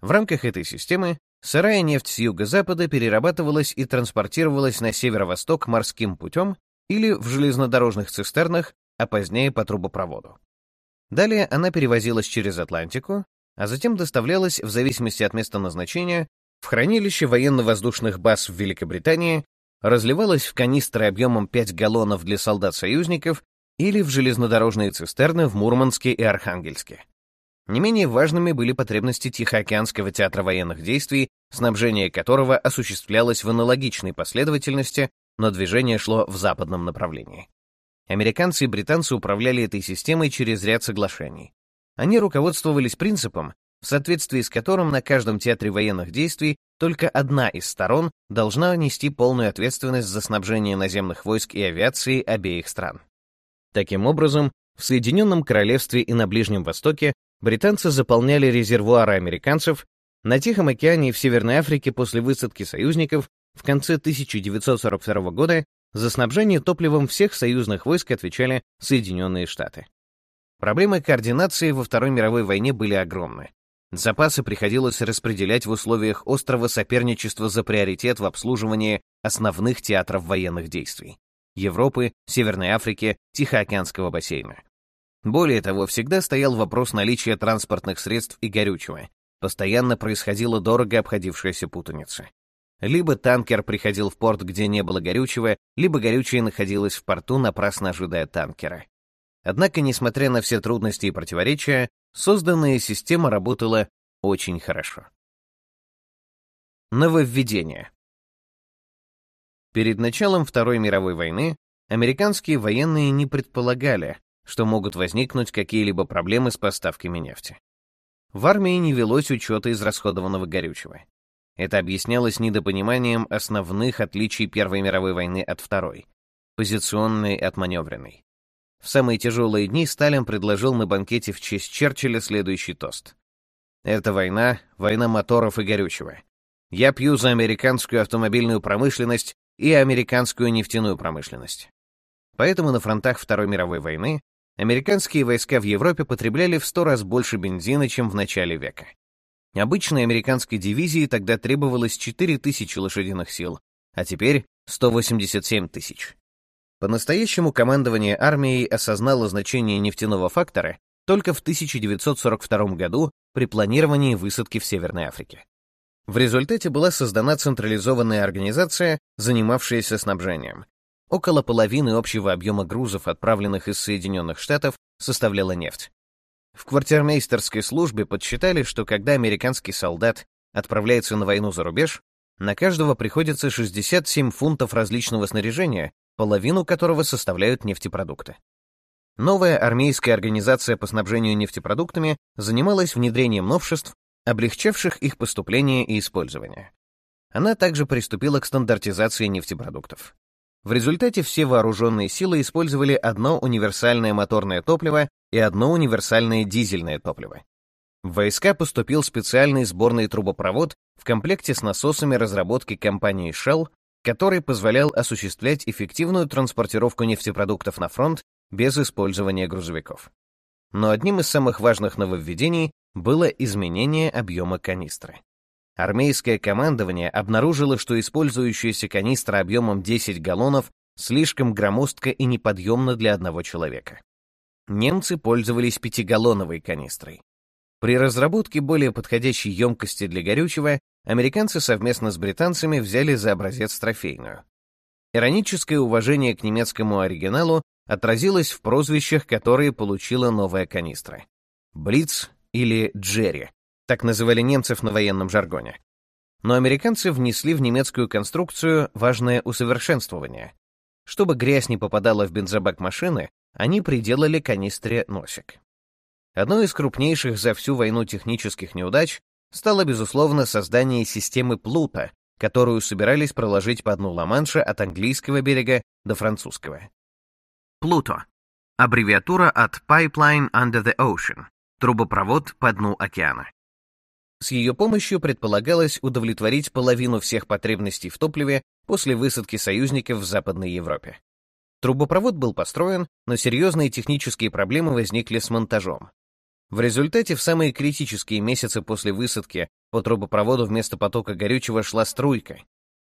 В рамках этой системы сырая нефть с юго-запада перерабатывалась и транспортировалась на северо-восток морским путем или в железнодорожных цистернах, а позднее по трубопроводу. Далее она перевозилась через Атлантику, а затем доставлялась, в зависимости от места назначения, в хранилище военно-воздушных баз в Великобритании, разливалась в канистры объемом 5 галлонов для солдат-союзников или в железнодорожные цистерны в Мурманске и Архангельске. Не менее важными были потребности Тихоокеанского театра военных действий, снабжение которого осуществлялось в аналогичной последовательности, но движение шло в западном направлении. Американцы и британцы управляли этой системой через ряд соглашений. Они руководствовались принципом, в соответствии с которым на каждом театре военных действий только одна из сторон должна нести полную ответственность за снабжение наземных войск и авиации обеих стран. Таким образом, в Соединенном Королевстве и на Ближнем Востоке британцы заполняли резервуары американцев, на Тихом океане и в Северной Африке после высадки союзников в конце 1942 года за снабжение топливом всех союзных войск отвечали Соединенные Штаты. Проблемы координации во Второй мировой войне были огромны. Запасы приходилось распределять в условиях острого соперничества за приоритет в обслуживании основных театров военных действий — Европы, Северной Африки, Тихоокеанского бассейна. Более того, всегда стоял вопрос наличия транспортных средств и горючего. Постоянно происходила дорого обходившаяся путаница. Либо танкер приходил в порт, где не было горючего, либо горючее находилось в порту, напрасно ожидая танкера. Однако, несмотря на все трудности и противоречия, созданная система работала очень хорошо. Нововведение. Перед началом Второй мировой войны американские военные не предполагали, что могут возникнуть какие-либо проблемы с поставками нефти. В армии не велось учета израсходованного горючего. Это объяснялось недопониманием основных отличий Первой мировой войны от Второй — позиционной от маневренной. В самые тяжелые дни Сталин предложил на банкете в честь Черчилля следующий тост. «Это война, война моторов и горючего. Я пью за американскую автомобильную промышленность и американскую нефтяную промышленность». Поэтому на фронтах Второй мировой войны американские войска в Европе потребляли в сто раз больше бензина, чем в начале века. Обычной американской дивизии тогда требовалось 4000 лошадиных сил, а теперь 187 тысяч. По-настоящему командование армией осознало значение нефтяного фактора только в 1942 году при планировании высадки в Северной Африке. В результате была создана централизованная организация, занимавшаяся снабжением. Около половины общего объема грузов, отправленных из Соединенных Штатов, составляла нефть. В квартирмейстерской службе подсчитали, что когда американский солдат отправляется на войну за рубеж, на каждого приходится 67 фунтов различного снаряжения, половину которого составляют нефтепродукты. Новая армейская организация по снабжению нефтепродуктами занималась внедрением новшеств, облегчавших их поступление и использование. Она также приступила к стандартизации нефтепродуктов. В результате все вооруженные силы использовали одно универсальное моторное топливо и одно универсальное дизельное топливо. В войска поступил специальный сборный трубопровод в комплекте с насосами разработки компании Shell, который позволял осуществлять эффективную транспортировку нефтепродуктов на фронт без использования грузовиков. Но одним из самых важных нововведений было изменение объема канистры. Армейское командование обнаружило, что использующаяся канистра объемом 10 галлонов слишком громоздка и неподъемна для одного человека. Немцы пользовались пятигаллоновой канистрой. При разработке более подходящей емкости для горючего американцы совместно с британцами взяли за образец трофейную. Ироническое уважение к немецкому оригиналу отразилось в прозвищах, которые получила новая канистра. Блиц или Джерри, так называли немцев на военном жаргоне. Но американцы внесли в немецкую конструкцию важное усовершенствование. Чтобы грязь не попадала в бензобак машины, они приделали канистре носик. Одной из крупнейших за всю войну технических неудач стало, безусловно, создание системы Плута, которую собирались проложить по дну Ла-Манша от английского берега до французского. Плуто — аббревиатура от Pipeline Under the Ocean — трубопровод по дну океана. С ее помощью предполагалось удовлетворить половину всех потребностей в топливе после высадки союзников в Западной Европе. Трубопровод был построен, но серьезные технические проблемы возникли с монтажом. В результате в самые критические месяцы после высадки по трубопроводу вместо потока горючего шла струйка.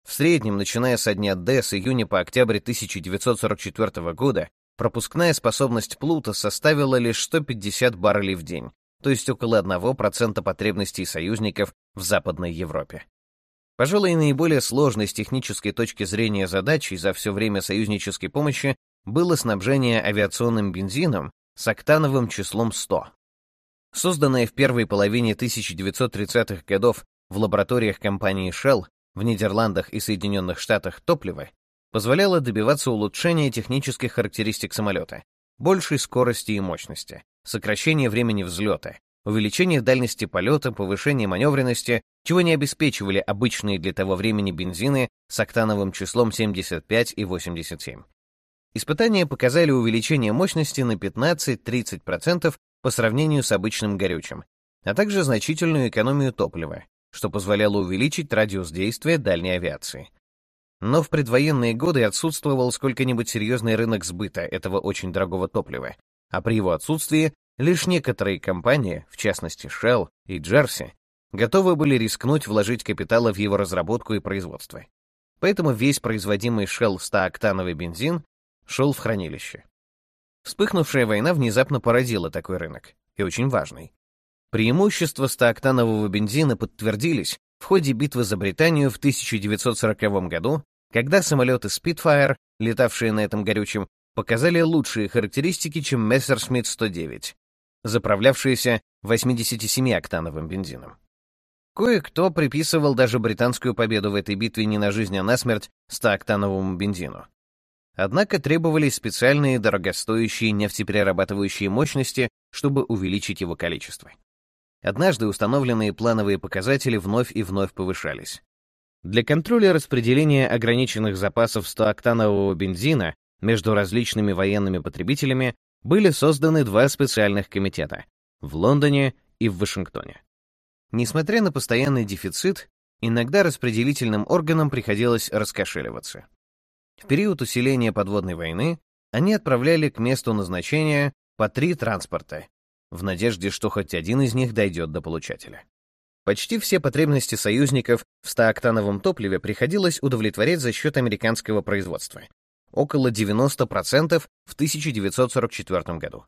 В среднем, начиная со дня Д с июня по октябрь 1944 года, пропускная способность Плута составила лишь 150 баррелей в день, то есть около 1% потребностей союзников в Западной Европе. Пожалуй, наиболее сложной с технической точки зрения задачей за все время союзнической помощи было снабжение авиационным бензином с октановым числом 100. Созданное в первой половине 1930-х годов в лабораториях компании Shell в Нидерландах и Соединенных Штатах топливо позволяло добиваться улучшения технических характеристик самолета, большей скорости и мощности, сокращения времени взлета, увеличения дальности полета, повышения маневренности, чего не обеспечивали обычные для того времени бензины с октановым числом 75 и 87. Испытания показали увеличение мощности на 15-30% по сравнению с обычным горючим, а также значительную экономию топлива, что позволяло увеличить радиус действия дальней авиации. Но в предвоенные годы отсутствовал сколько-нибудь серьезный рынок сбыта этого очень дорогого топлива, а при его отсутствии лишь некоторые компании, в частности Shell и Джерси, готовы были рискнуть вложить капиталы в его разработку и производство. Поэтому весь производимый Shell 100-октановый бензин шел в хранилище. Вспыхнувшая война внезапно породила такой рынок, и очень важный. Преимущества 100-октанового бензина подтвердились в ходе битвы за Британию в 1940 году, когда самолеты Spitfire, летавшие на этом горючем, показали лучшие характеристики, чем Messerschmitt 109, заправлявшиеся 87-октановым бензином. Кое-кто приписывал даже британскую победу в этой битве не на жизнь, а на смерть 100-октановому бензину. Однако требовались специальные дорогостоящие нефтеперерабатывающие мощности, чтобы увеличить его количество. Однажды установленные плановые показатели вновь и вновь повышались. Для контроля распределения ограниченных запасов 100-октанового бензина между различными военными потребителями были созданы два специальных комитета — в Лондоне и в Вашингтоне. Несмотря на постоянный дефицит, иногда распределительным органам приходилось раскошеливаться. В период усиления подводной войны они отправляли к месту назначения по три транспорта, в надежде, что хоть один из них дойдет до получателя. Почти все потребности союзников в 100-октановом топливе приходилось удовлетворять за счет американского производства, около 90% в 1944 году.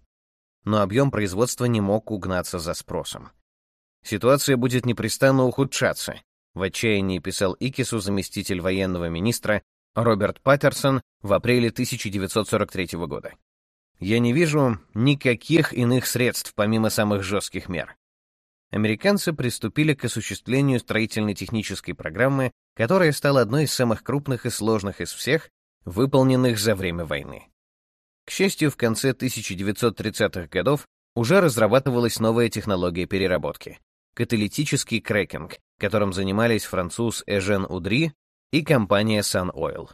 Но объем производства не мог угнаться за спросом. Ситуация будет непрестанно ухудшаться, в отчаянии писал Икису заместитель военного министра Роберт Паттерсон в апреле 1943 года. Я не вижу никаких иных средств, помимо самых жестких мер. Американцы приступили к осуществлению строительной технической программы, которая стала одной из самых крупных и сложных из всех, выполненных за время войны. К счастью, в конце 1930-х годов уже разрабатывалась новая технология переработки — каталитический крекинг, которым занимались француз Эжен Удри и компания Sun Oil.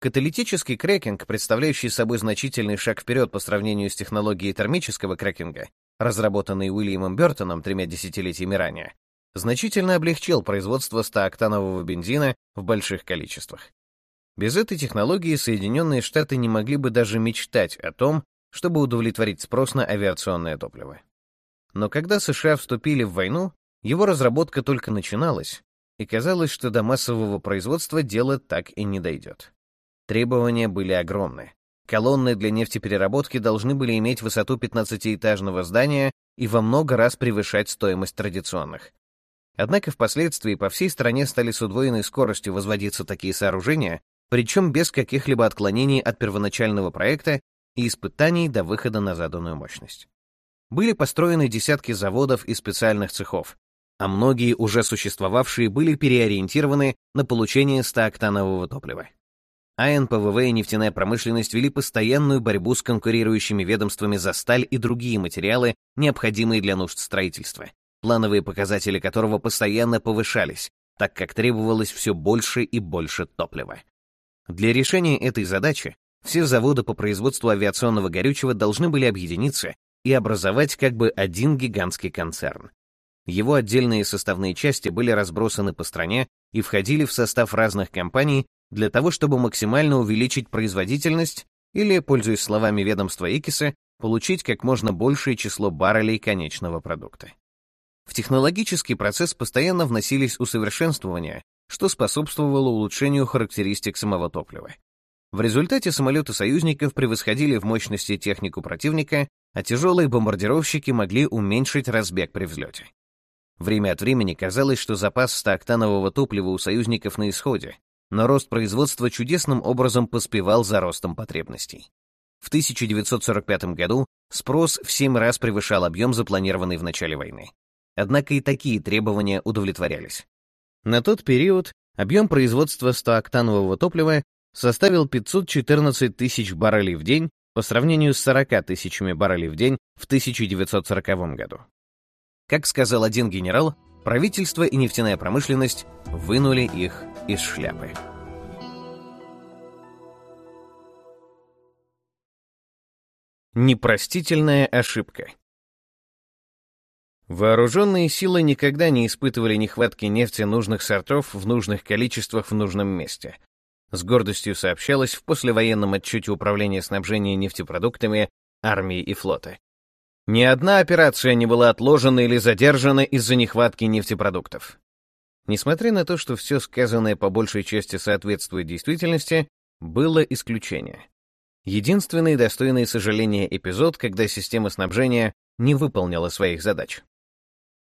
Каталитический крекинг, представляющий собой значительный шаг вперед по сравнению с технологией термического крекинга, разработанной Уильямом Бертоном тремя десятилетиями ранее, значительно облегчил производство 100-октанового бензина в больших количествах. Без этой технологии Соединенные Штаты не могли бы даже мечтать о том, чтобы удовлетворить спрос на авиационное топливо. Но когда США вступили в войну, его разработка только начиналась, и казалось, что до массового производства дело так и не дойдет. Требования были огромны. Колонны для нефтепереработки должны были иметь высоту 15-этажного здания и во много раз превышать стоимость традиционных. Однако впоследствии по всей стране стали с удвоенной скоростью возводиться такие сооружения, причем без каких-либо отклонений от первоначального проекта и испытаний до выхода на заданную мощность. Были построены десятки заводов и специальных цехов, а многие уже существовавшие были переориентированы на получение 100-октанового топлива. АНПВВ и нефтяная промышленность вели постоянную борьбу с конкурирующими ведомствами за сталь и другие материалы, необходимые для нужд строительства, плановые показатели которого постоянно повышались, так как требовалось все больше и больше топлива. Для решения этой задачи все заводы по производству авиационного горючего должны были объединиться и образовать как бы один гигантский концерн. Его отдельные составные части были разбросаны по стране и входили в состав разных компаний, для того, чтобы максимально увеличить производительность или, пользуясь словами ведомства Икиса, получить как можно большее число баррелей конечного продукта. В технологический процесс постоянно вносились усовершенствования, что способствовало улучшению характеристик самого топлива. В результате самолеты союзников превосходили в мощности технику противника, а тяжелые бомбардировщики могли уменьшить разбег при взлете. Время от времени казалось, что запас 100-октанового топлива у союзников на исходе, но рост производства чудесным образом поспевал за ростом потребностей. В 1945 году спрос в 7 раз превышал объем, запланированный в начале войны. Однако и такие требования удовлетворялись. На тот период объем производства 100-октанового топлива составил 514 тысяч баррелей в день по сравнению с 40 тысячами баррелей в день в 1940 году. Как сказал один генерал, правительство и нефтяная промышленность вынули их из шляпы. Непростительная ошибка. Вооруженные силы никогда не испытывали нехватки нефти нужных сортов в нужных количествах в нужном месте. С гордостью сообщалось в послевоенном отчете Управления снабжения нефтепродуктами армии и флота. Ни одна операция не была отложена или задержана из-за нехватки нефтепродуктов. Несмотря на то, что все сказанное по большей части соответствует действительности, было исключение. Единственный достойный сожаления эпизод, когда система снабжения не выполнила своих задач.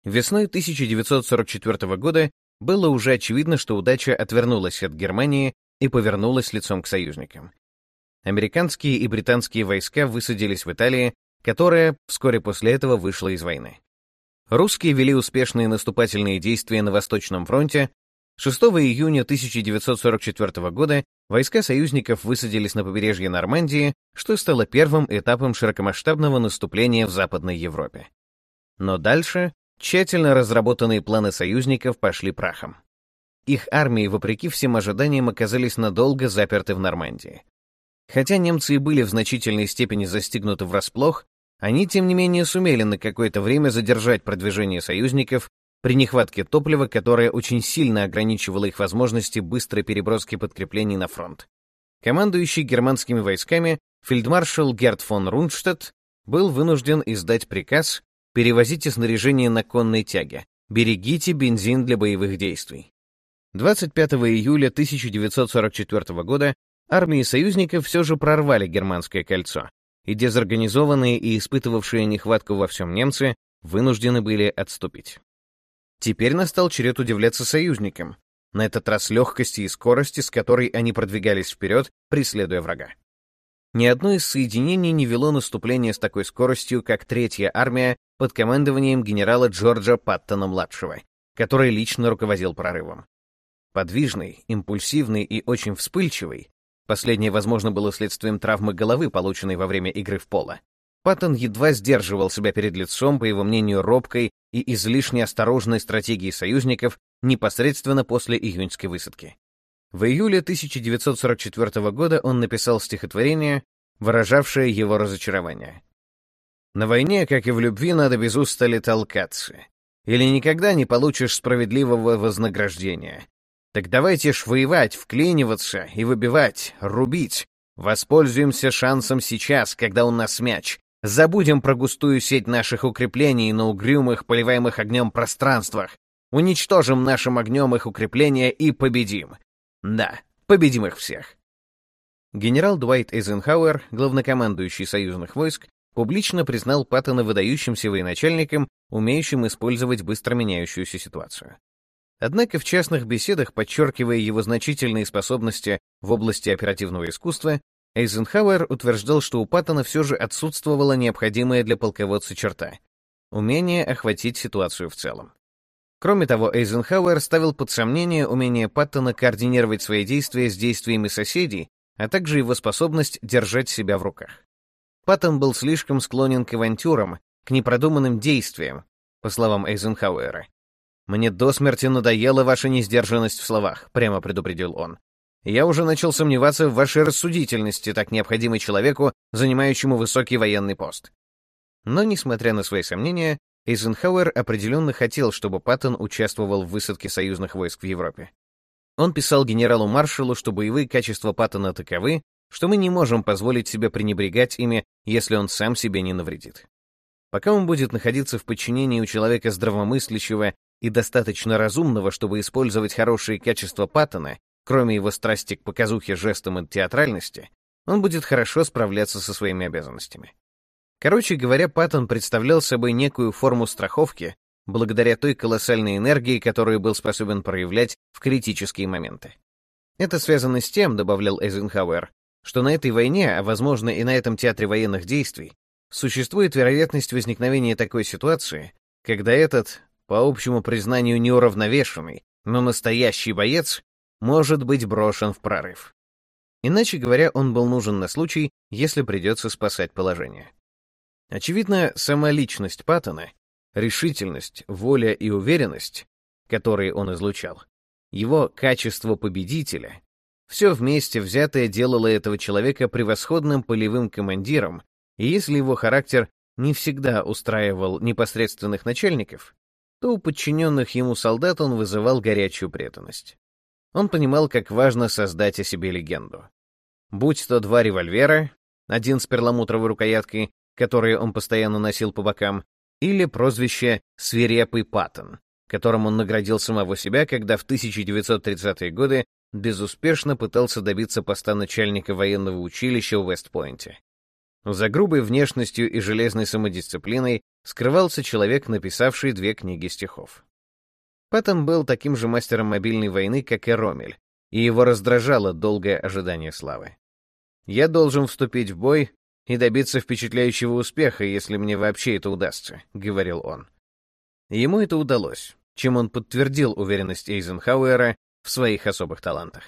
Весной 1944 года было уже очевидно, что удача отвернулась от Германии и повернулась лицом к союзникам. Американские и британские войска высадились в Италии, которая вскоре после этого вышла из войны. Русские вели успешные наступательные действия на Восточном фронте. 6 июня 1944 года войска союзников высадились на побережье Нормандии, что стало первым этапом широкомасштабного наступления в Западной Европе. Но дальше тщательно разработанные планы союзников пошли прахом. Их армии, вопреки всем ожиданиям, оказались надолго заперты в Нормандии. Хотя немцы и были в значительной степени застигнуты врасплох, они, тем не менее, сумели на какое-то время задержать продвижение союзников при нехватке топлива, которое очень сильно ограничивало их возможности быстрой переброски подкреплений на фронт. Командующий германскими войсками фельдмаршал Герт фон Рунштадт был вынужден издать приказ «Перевозите снаряжение на конной тяге, берегите бензин для боевых действий». 25 июля 1944 года армии союзников все же прорвали германское кольцо, и дезорганизованные и испытывавшие нехватку во всем немцы вынуждены были отступить. Теперь настал черед удивляться союзникам, на этот раз легкости и скорости, с которой они продвигались вперед, преследуя врага. Ни одно из соединений не вело наступление с такой скоростью, как Третья армия под командованием генерала Джорджа Паттона-младшего, который лично руководил прорывом. Подвижный, импульсивный и очень вспыльчивый, Последнее, возможно, было следствием травмы головы, полученной во время игры в поло. Паттон едва сдерживал себя перед лицом, по его мнению, робкой и излишне осторожной стратегии союзников непосредственно после июньской высадки. В июле 1944 года он написал стихотворение, выражавшее его разочарование. «На войне, как и в любви, надо без устали толкаться. Или никогда не получишь справедливого вознаграждения. Так давайте ж воевать, вклиниваться и выбивать, рубить. Воспользуемся шансом сейчас, когда у нас мяч. Забудем про густую сеть наших укреплений на угрюмых, поливаемых огнем пространствах. Уничтожим нашим огнем их укрепления и победим. Да, победим их всех. Генерал Дуайт Эйзенхауэр, главнокомандующий союзных войск, публично признал Паттона выдающимся военачальником, умеющим использовать быстро меняющуюся ситуацию. Однако в частных беседах, подчеркивая его значительные способности в области оперативного искусства, Эйзенхауэр утверждал, что у Паттона все же отсутствовала необходимая для полководца черта — умение охватить ситуацию в целом. Кроме того, Эйзенхауэр ставил под сомнение умение Паттона координировать свои действия с действиями соседей, а также его способность держать себя в руках. Паттон был слишком склонен к авантюрам, к непродуманным действиям, по словам Эйзенхауэра. «Мне до смерти надоела ваша несдержанность в словах», — прямо предупредил он. «Я уже начал сомневаться в вашей рассудительности, так необходимой человеку, занимающему высокий военный пост». Но, несмотря на свои сомнения, Эйзенхауэр определенно хотел, чтобы Паттон участвовал в высадке союзных войск в Европе. Он писал генералу-маршалу, что боевые качества Паттона таковы, что мы не можем позволить себе пренебрегать ими, если он сам себе не навредит. Пока он будет находиться в подчинении у человека здравомыслящего и достаточно разумного, чтобы использовать хорошие качества Паттона, кроме его страсти к показухе, жестам и театральности, он будет хорошо справляться со своими обязанностями. Короче говоря, Паттон представлял собой некую форму страховки, благодаря той колоссальной энергии, которую был способен проявлять в критические моменты. Это связано с тем, добавлял Эйзенхауэр, что на этой войне, а возможно и на этом театре военных действий, существует вероятность возникновения такой ситуации, когда этот, по общему признанию неуравновешенный, но настоящий боец может быть брошен в прорыв. Иначе говоря, он был нужен на случай, если придется спасать положение. Очевидно, сама личность Паттона, решительность, воля и уверенность, которые он излучал, его качество победителя, все вместе взятое делало этого человека превосходным полевым командиром, и если его характер не всегда устраивал непосредственных начальников, то у подчиненных ему солдат он вызывал горячую преданность. Он понимал, как важно создать о себе легенду. Будь то два револьвера, один с перламутровой рукояткой которые он постоянно носил по бокам, или прозвище «Свирепый Паттон», которым он наградил самого себя, когда в 1930-е годы безуспешно пытался добиться поста начальника военного училища в Вестпойнте. За грубой внешностью и железной самодисциплиной скрывался человек, написавший две книги стихов. Паттон был таким же мастером мобильной войны, как и Ромель, и его раздражало долгое ожидание славы. «Я должен вступить в бой и добиться впечатляющего успеха, если мне вообще это удастся», — говорил он. Ему это удалось, чем он подтвердил уверенность Эйзенхауэра в своих особых талантах.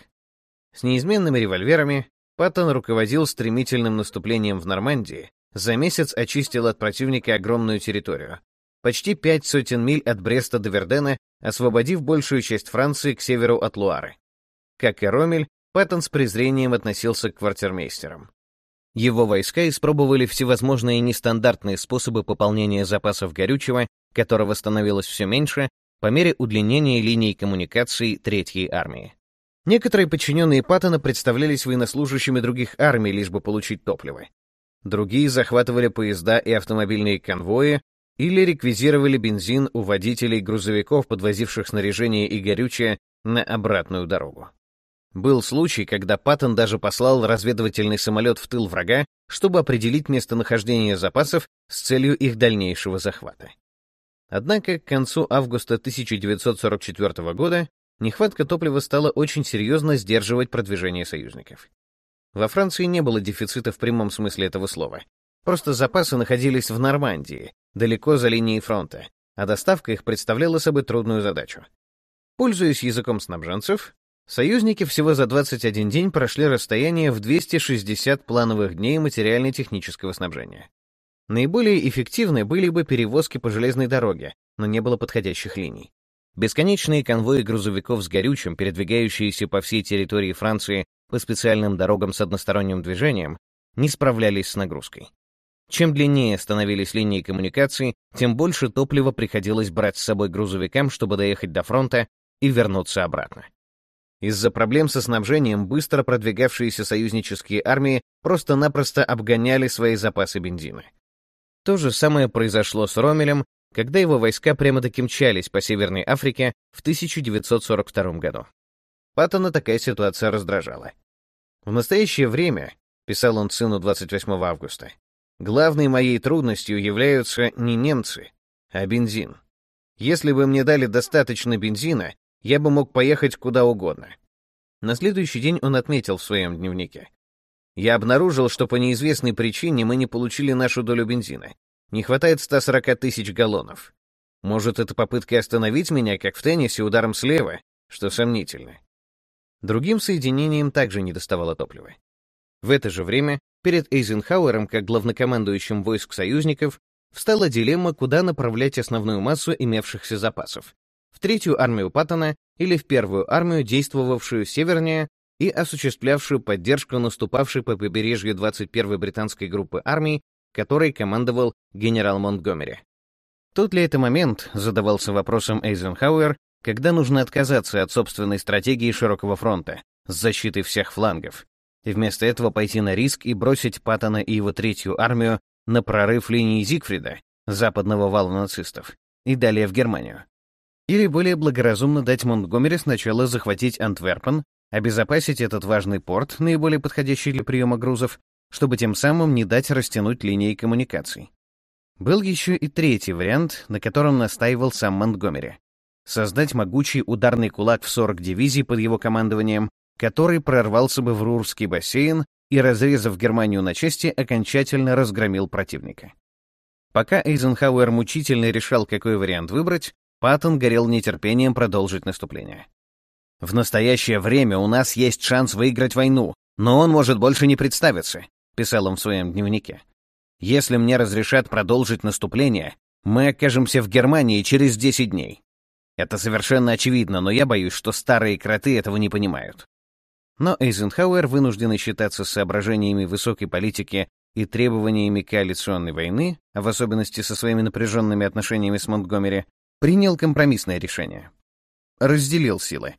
С неизменными револьверами Паттон руководил стремительным наступлением в Нормандии, за месяц очистил от противника огромную территорию, почти пять сотен миль от Бреста до Вердена, освободив большую часть Франции к северу от Луары. Как и Ромель, Паттон с презрением относился к квартирмейстерам. Его войска испробовали всевозможные нестандартные способы пополнения запасов горючего, которого становилось все меньше, по мере удлинения линий коммуникаций Третьей армии. Некоторые подчиненные Паттона представлялись военнослужащими других армий, лишь бы получить топливо. Другие захватывали поезда и автомобильные конвои или реквизировали бензин у водителей грузовиков, подвозивших снаряжение и горючее на обратную дорогу. Был случай, когда Паттон даже послал разведывательный самолет в тыл врага, чтобы определить местонахождение запасов с целью их дальнейшего захвата. Однако к концу августа 1944 года нехватка топлива стала очень серьезно сдерживать продвижение союзников. Во Франции не было дефицита в прямом смысле этого слова. Просто запасы находились в Нормандии, далеко за линией фронта, а доставка их представляла собой трудную задачу. Пользуясь языком снабженцев, Союзники всего за 21 день прошли расстояние в 260 плановых дней материально-технического снабжения. Наиболее эффективны были бы перевозки по железной дороге, но не было подходящих линий. Бесконечные конвои грузовиков с горючим, передвигающиеся по всей территории Франции по специальным дорогам с односторонним движением, не справлялись с нагрузкой. Чем длиннее становились линии коммуникаций, тем больше топлива приходилось брать с собой грузовикам, чтобы доехать до фронта и вернуться обратно. Из-за проблем со снабжением быстро продвигавшиеся союзнические армии просто-напросто обгоняли свои запасы бензина. То же самое произошло с Ромелем, когда его войска прямо-таки мчались по Северной Африке в 1942 году. Паттона такая ситуация раздражала. В настоящее время, писал он сыну 28 августа, Главной моей трудностью являются не немцы, а бензин. Если бы мне дали достаточно бензина, я бы мог поехать куда угодно. На следующий день он отметил в своем дневнике. Я обнаружил, что по неизвестной причине мы не получили нашу долю бензина. Не хватает 140 тысяч галлонов. Может, это попытка остановить меня, как в теннисе, ударом слева, что сомнительно. Другим соединениям также не доставало топлива. В это же время перед Эйзенхауэром, как главнокомандующим войск союзников, встала дилемма, куда направлять основную массу имевшихся запасов — в третью армию Паттона или в первую армию, действовавшую севернее и осуществлявшую поддержку наступавшей по побережью 21-й британской группы армий, которой командовал генерал Монтгомери. Тот ли это момент, задавался вопросом Эйзенхауэр, когда нужно отказаться от собственной стратегии широкого фронта с защитой всех флангов, и вместо этого пойти на риск и бросить Паттона и его третью армию на прорыв линии Зигфрида, западного вала нацистов, и далее в Германию. Или более благоразумно дать Монтгомери сначала захватить Антверпен, обезопасить этот важный порт, наиболее подходящий для приема грузов, чтобы тем самым не дать растянуть линии коммуникаций. Был еще и третий вариант, на котором настаивал сам Монтгомери. Создать могучий ударный кулак в 40 дивизий под его командованием, который прорвался бы в Рурский бассейн и, разрезав Германию на части, окончательно разгромил противника. Пока Эйзенхауэр мучительно решал, какой вариант выбрать, Паттон горел нетерпением продолжить наступление. «В настоящее время у нас есть шанс выиграть войну, но он может больше не представиться», — писал он в своем дневнике. «Если мне разрешат продолжить наступление, мы окажемся в Германии через 10 дней. Это совершенно очевидно, но я боюсь, что старые кроты этого не понимают. Но Эйзенхауэр, вынужденный считаться соображениями высокой политики и требованиями коалиционной войны, в особенности со своими напряженными отношениями с Монтгомери, принял компромиссное решение. Разделил силы.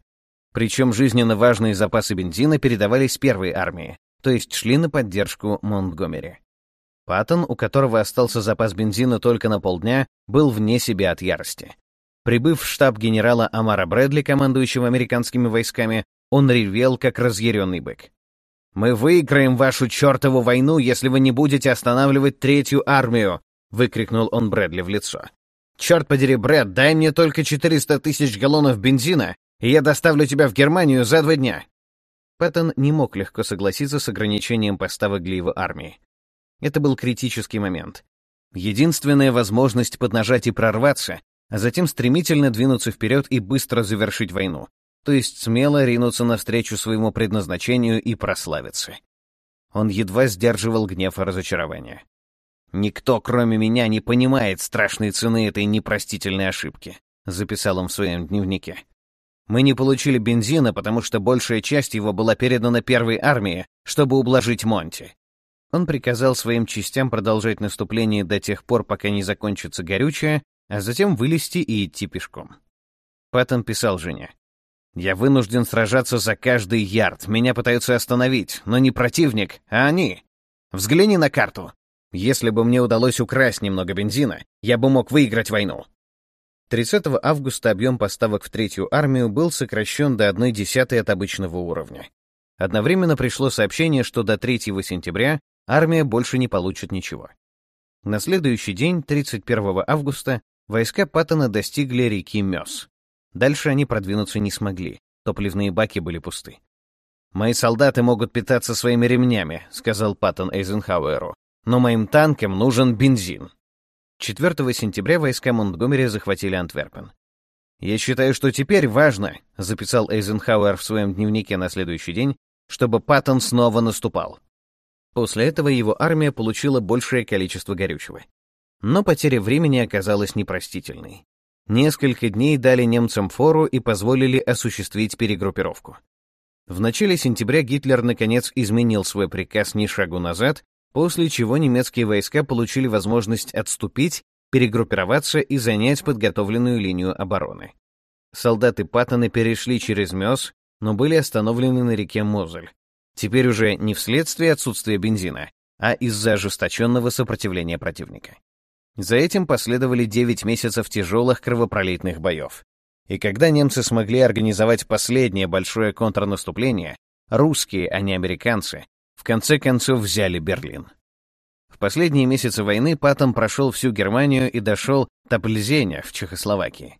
Причем жизненно важные запасы бензина передавались первой армии, то есть шли на поддержку Монтгомери. Паттон, у которого остался запас бензина только на полдня, был вне себя от ярости. Прибыв в штаб генерала Амара Брэдли, командующего американскими войсками, он ревел, как разъяренный бык. «Мы выиграем вашу чертову войну, если вы не будете останавливать третью армию!» — выкрикнул он Брэдли в лицо. «Черт подери, Брэд, дай мне только 400 тысяч галлонов бензина, и я доставлю тебя в Германию за два дня!» Пэттон не мог легко согласиться с ограничением поставок для его армии. Это был критический момент. Единственная возможность поднажать и прорваться, а затем стремительно двинуться вперед и быстро завершить войну то есть смело ринуться навстречу своему предназначению и прославиться. Он едва сдерживал гнев и разочарование. «Никто, кроме меня, не понимает страшной цены этой непростительной ошибки», — записал он в своем дневнике. «Мы не получили бензина, потому что большая часть его была передана первой армии, чтобы ублажить Монти». Он приказал своим частям продолжать наступление до тех пор, пока не закончится горючее, а затем вылезти и идти пешком. Паттон писал жене. Я вынужден сражаться за каждый ярд. Меня пытаются остановить, но не противник, а они. Взгляни на карту. Если бы мне удалось украсть немного бензина, я бы мог выиграть войну. 30 августа объем поставок в Третью армию был сокращен до 1 десятой от обычного уровня. Одновременно пришло сообщение, что до 3 сентября армия больше не получит ничего. На следующий день, 31 августа, войска Паттона достигли реки Мёс. Дальше они продвинуться не смогли, топливные баки были пусты. «Мои солдаты могут питаться своими ремнями», — сказал Паттон Эйзенхауэру, «но моим танкам нужен бензин». 4 сентября войска Монтгомери захватили Антверпен. «Я считаю, что теперь важно», — записал Эйзенхауэр в своем дневнике на следующий день, чтобы Паттон снова наступал. После этого его армия получила большее количество горючего. Но потеря времени оказалась непростительной. Несколько дней дали немцам фору и позволили осуществить перегруппировку. В начале сентября Гитлер наконец изменил свой приказ ни шагу назад, после чего немецкие войска получили возможность отступить, перегруппироваться и занять подготовленную линию обороны. Солдаты Паттона перешли через Мёс, но были остановлены на реке Мозель. Теперь уже не вследствие отсутствия бензина, а из-за ожесточенного сопротивления противника. За этим последовали 9 месяцев тяжелых кровопролитных боев. И когда немцы смогли организовать последнее большое контрнаступление, русские, а не американцы, в конце концов взяли Берлин. В последние месяцы войны Паттон прошел всю Германию и дошел до Пльзеня в Чехословакии.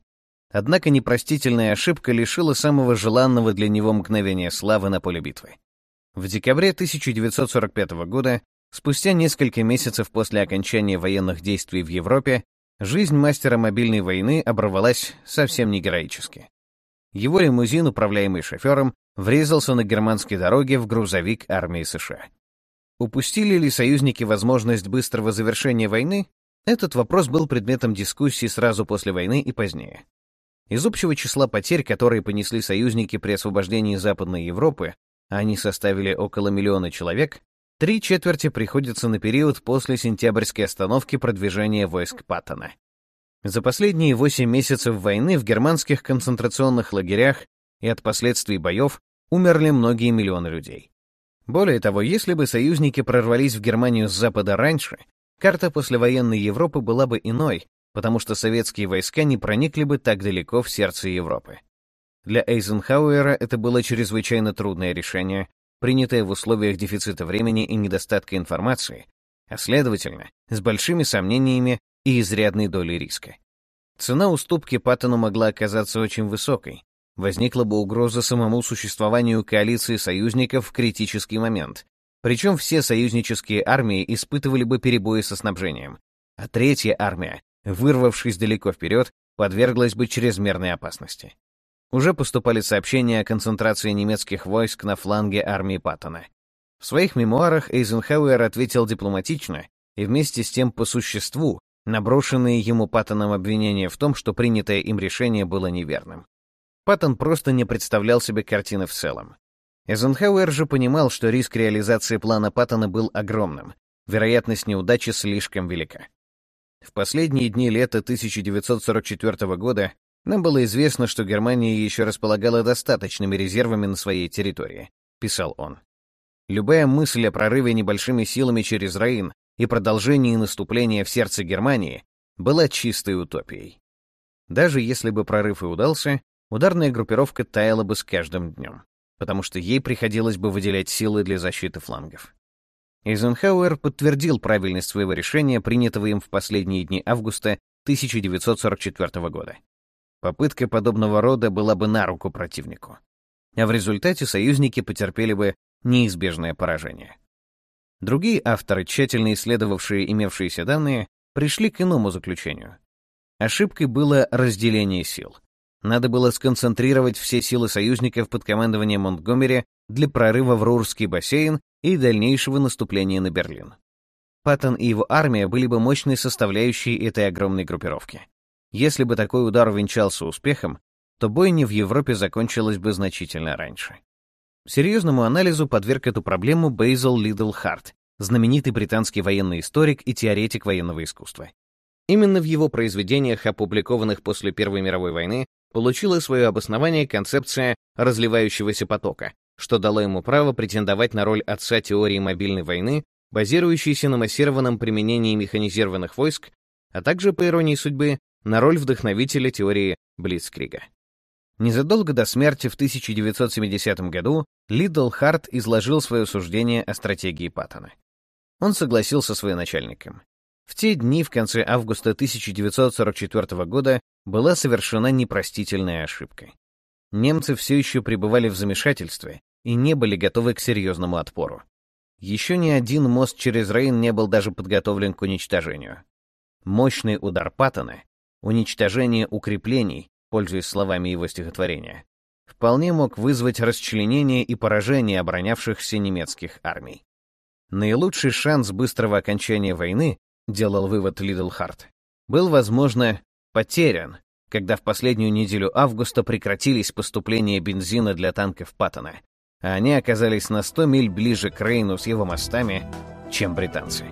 Однако непростительная ошибка лишила самого желанного для него мгновения славы на поле битвы. В декабре 1945 года, спустя несколько месяцев после окончания военных действий в Европе, жизнь мастера мобильной войны оборвалась совсем не героически. Его лимузин, управляемый шофером, врезался на германской дороге в грузовик армии США. Упустили ли союзники возможность быстрого завершения войны? Этот вопрос был предметом дискуссий сразу после войны и позднее. Из общего числа потерь, которые понесли союзники при освобождении Западной Европы, а они составили около миллиона человек, три четверти приходится на период после сентябрьской остановки продвижения войск Паттона. За последние восемь месяцев войны в германских концентрационных лагерях и от последствий боев умерли многие миллионы людей. Более того, если бы союзники прорвались в Германию с запада раньше, карта послевоенной Европы была бы иной, потому что советские войска не проникли бы так далеко в сердце Европы. Для Эйзенхауэра это было чрезвычайно трудное решение, принятое в условиях дефицита времени и недостатка информации, а следовательно, с большими сомнениями и изрядной долей риска. Цена уступки Паттону могла оказаться очень высокой. Возникла бы угроза самому существованию коалиции союзников в критический момент. Причем все союзнические армии испытывали бы перебои со снабжением, а третья армия вырвавшись далеко вперед, подверглась бы чрезмерной опасности. Уже поступали сообщения о концентрации немецких войск на фланге армии Паттона. В своих мемуарах Эйзенхауэр ответил дипломатично и вместе с тем по существу наброшенные ему Паттоном обвинения в том, что принятое им решение было неверным. Паттон просто не представлял себе картины в целом. Эйзенхауэр же понимал, что риск реализации плана Паттона был огромным, вероятность неудачи слишком велика. В последние дни лета 1944 года нам было известно, что Германия еще располагала достаточными резервами на своей территории, писал он. Любая мысль о прорыве небольшими силами через Рейн и продолжении наступления в сердце Германии была чистой утопией. Даже если бы прорыв и удался, ударная группировка таяла бы с каждым днем, потому что ей приходилось бы выделять силы для защиты флангов. Эйзенхауэр подтвердил правильность своего решения, принятого им в последние дни августа 1944 года. Попытка подобного рода была бы на руку противнику. А в результате союзники потерпели бы неизбежное поражение. Другие авторы, тщательно исследовавшие имевшиеся данные, пришли к иному заключению. Ошибкой было разделение сил. Надо было сконцентрировать все силы союзников под командованием Монтгомери для прорыва в Рурский бассейн и дальнейшего наступления на Берлин. Паттон и его армия были бы мощной составляющей этой огромной группировки. Если бы такой удар увенчался успехом, то бойня в Европе закончилась бы значительно раньше. Серьезному анализу подверг эту проблему Бейзел Лидл Харт, знаменитый британский военный историк и теоретик военного искусства. Именно в его произведениях, опубликованных после Первой мировой войны, получила свое обоснование концепция разливающегося потока, что дало ему право претендовать на роль отца теории мобильной войны, базирующейся на массированном применении механизированных войск, а также, по иронии судьбы, на роль вдохновителя теории Блицкрига. Незадолго до смерти в 1970 году Лидл Харт изложил свое суждение о стратегии Паттона. Он согласился с военачальником. В те дни, в конце августа 1944 года, была совершена непростительная ошибка. Немцы все еще пребывали в замешательстве и не были готовы к серьезному отпору. Еще ни один мост через Рейн не был даже подготовлен к уничтожению. Мощный удар Паттона, уничтожение укреплений, пользуясь словами его стихотворения, вполне мог вызвать расчленение и поражение оборонявшихся немецких армий. Наилучший шанс быстрого окончания войны, делал вывод Лидл Харт, был, возможно, потерян, когда в последнюю неделю августа прекратились поступления бензина для танков Паттона, а они оказались на 100 миль ближе к Рейну с его мостами, чем британцы.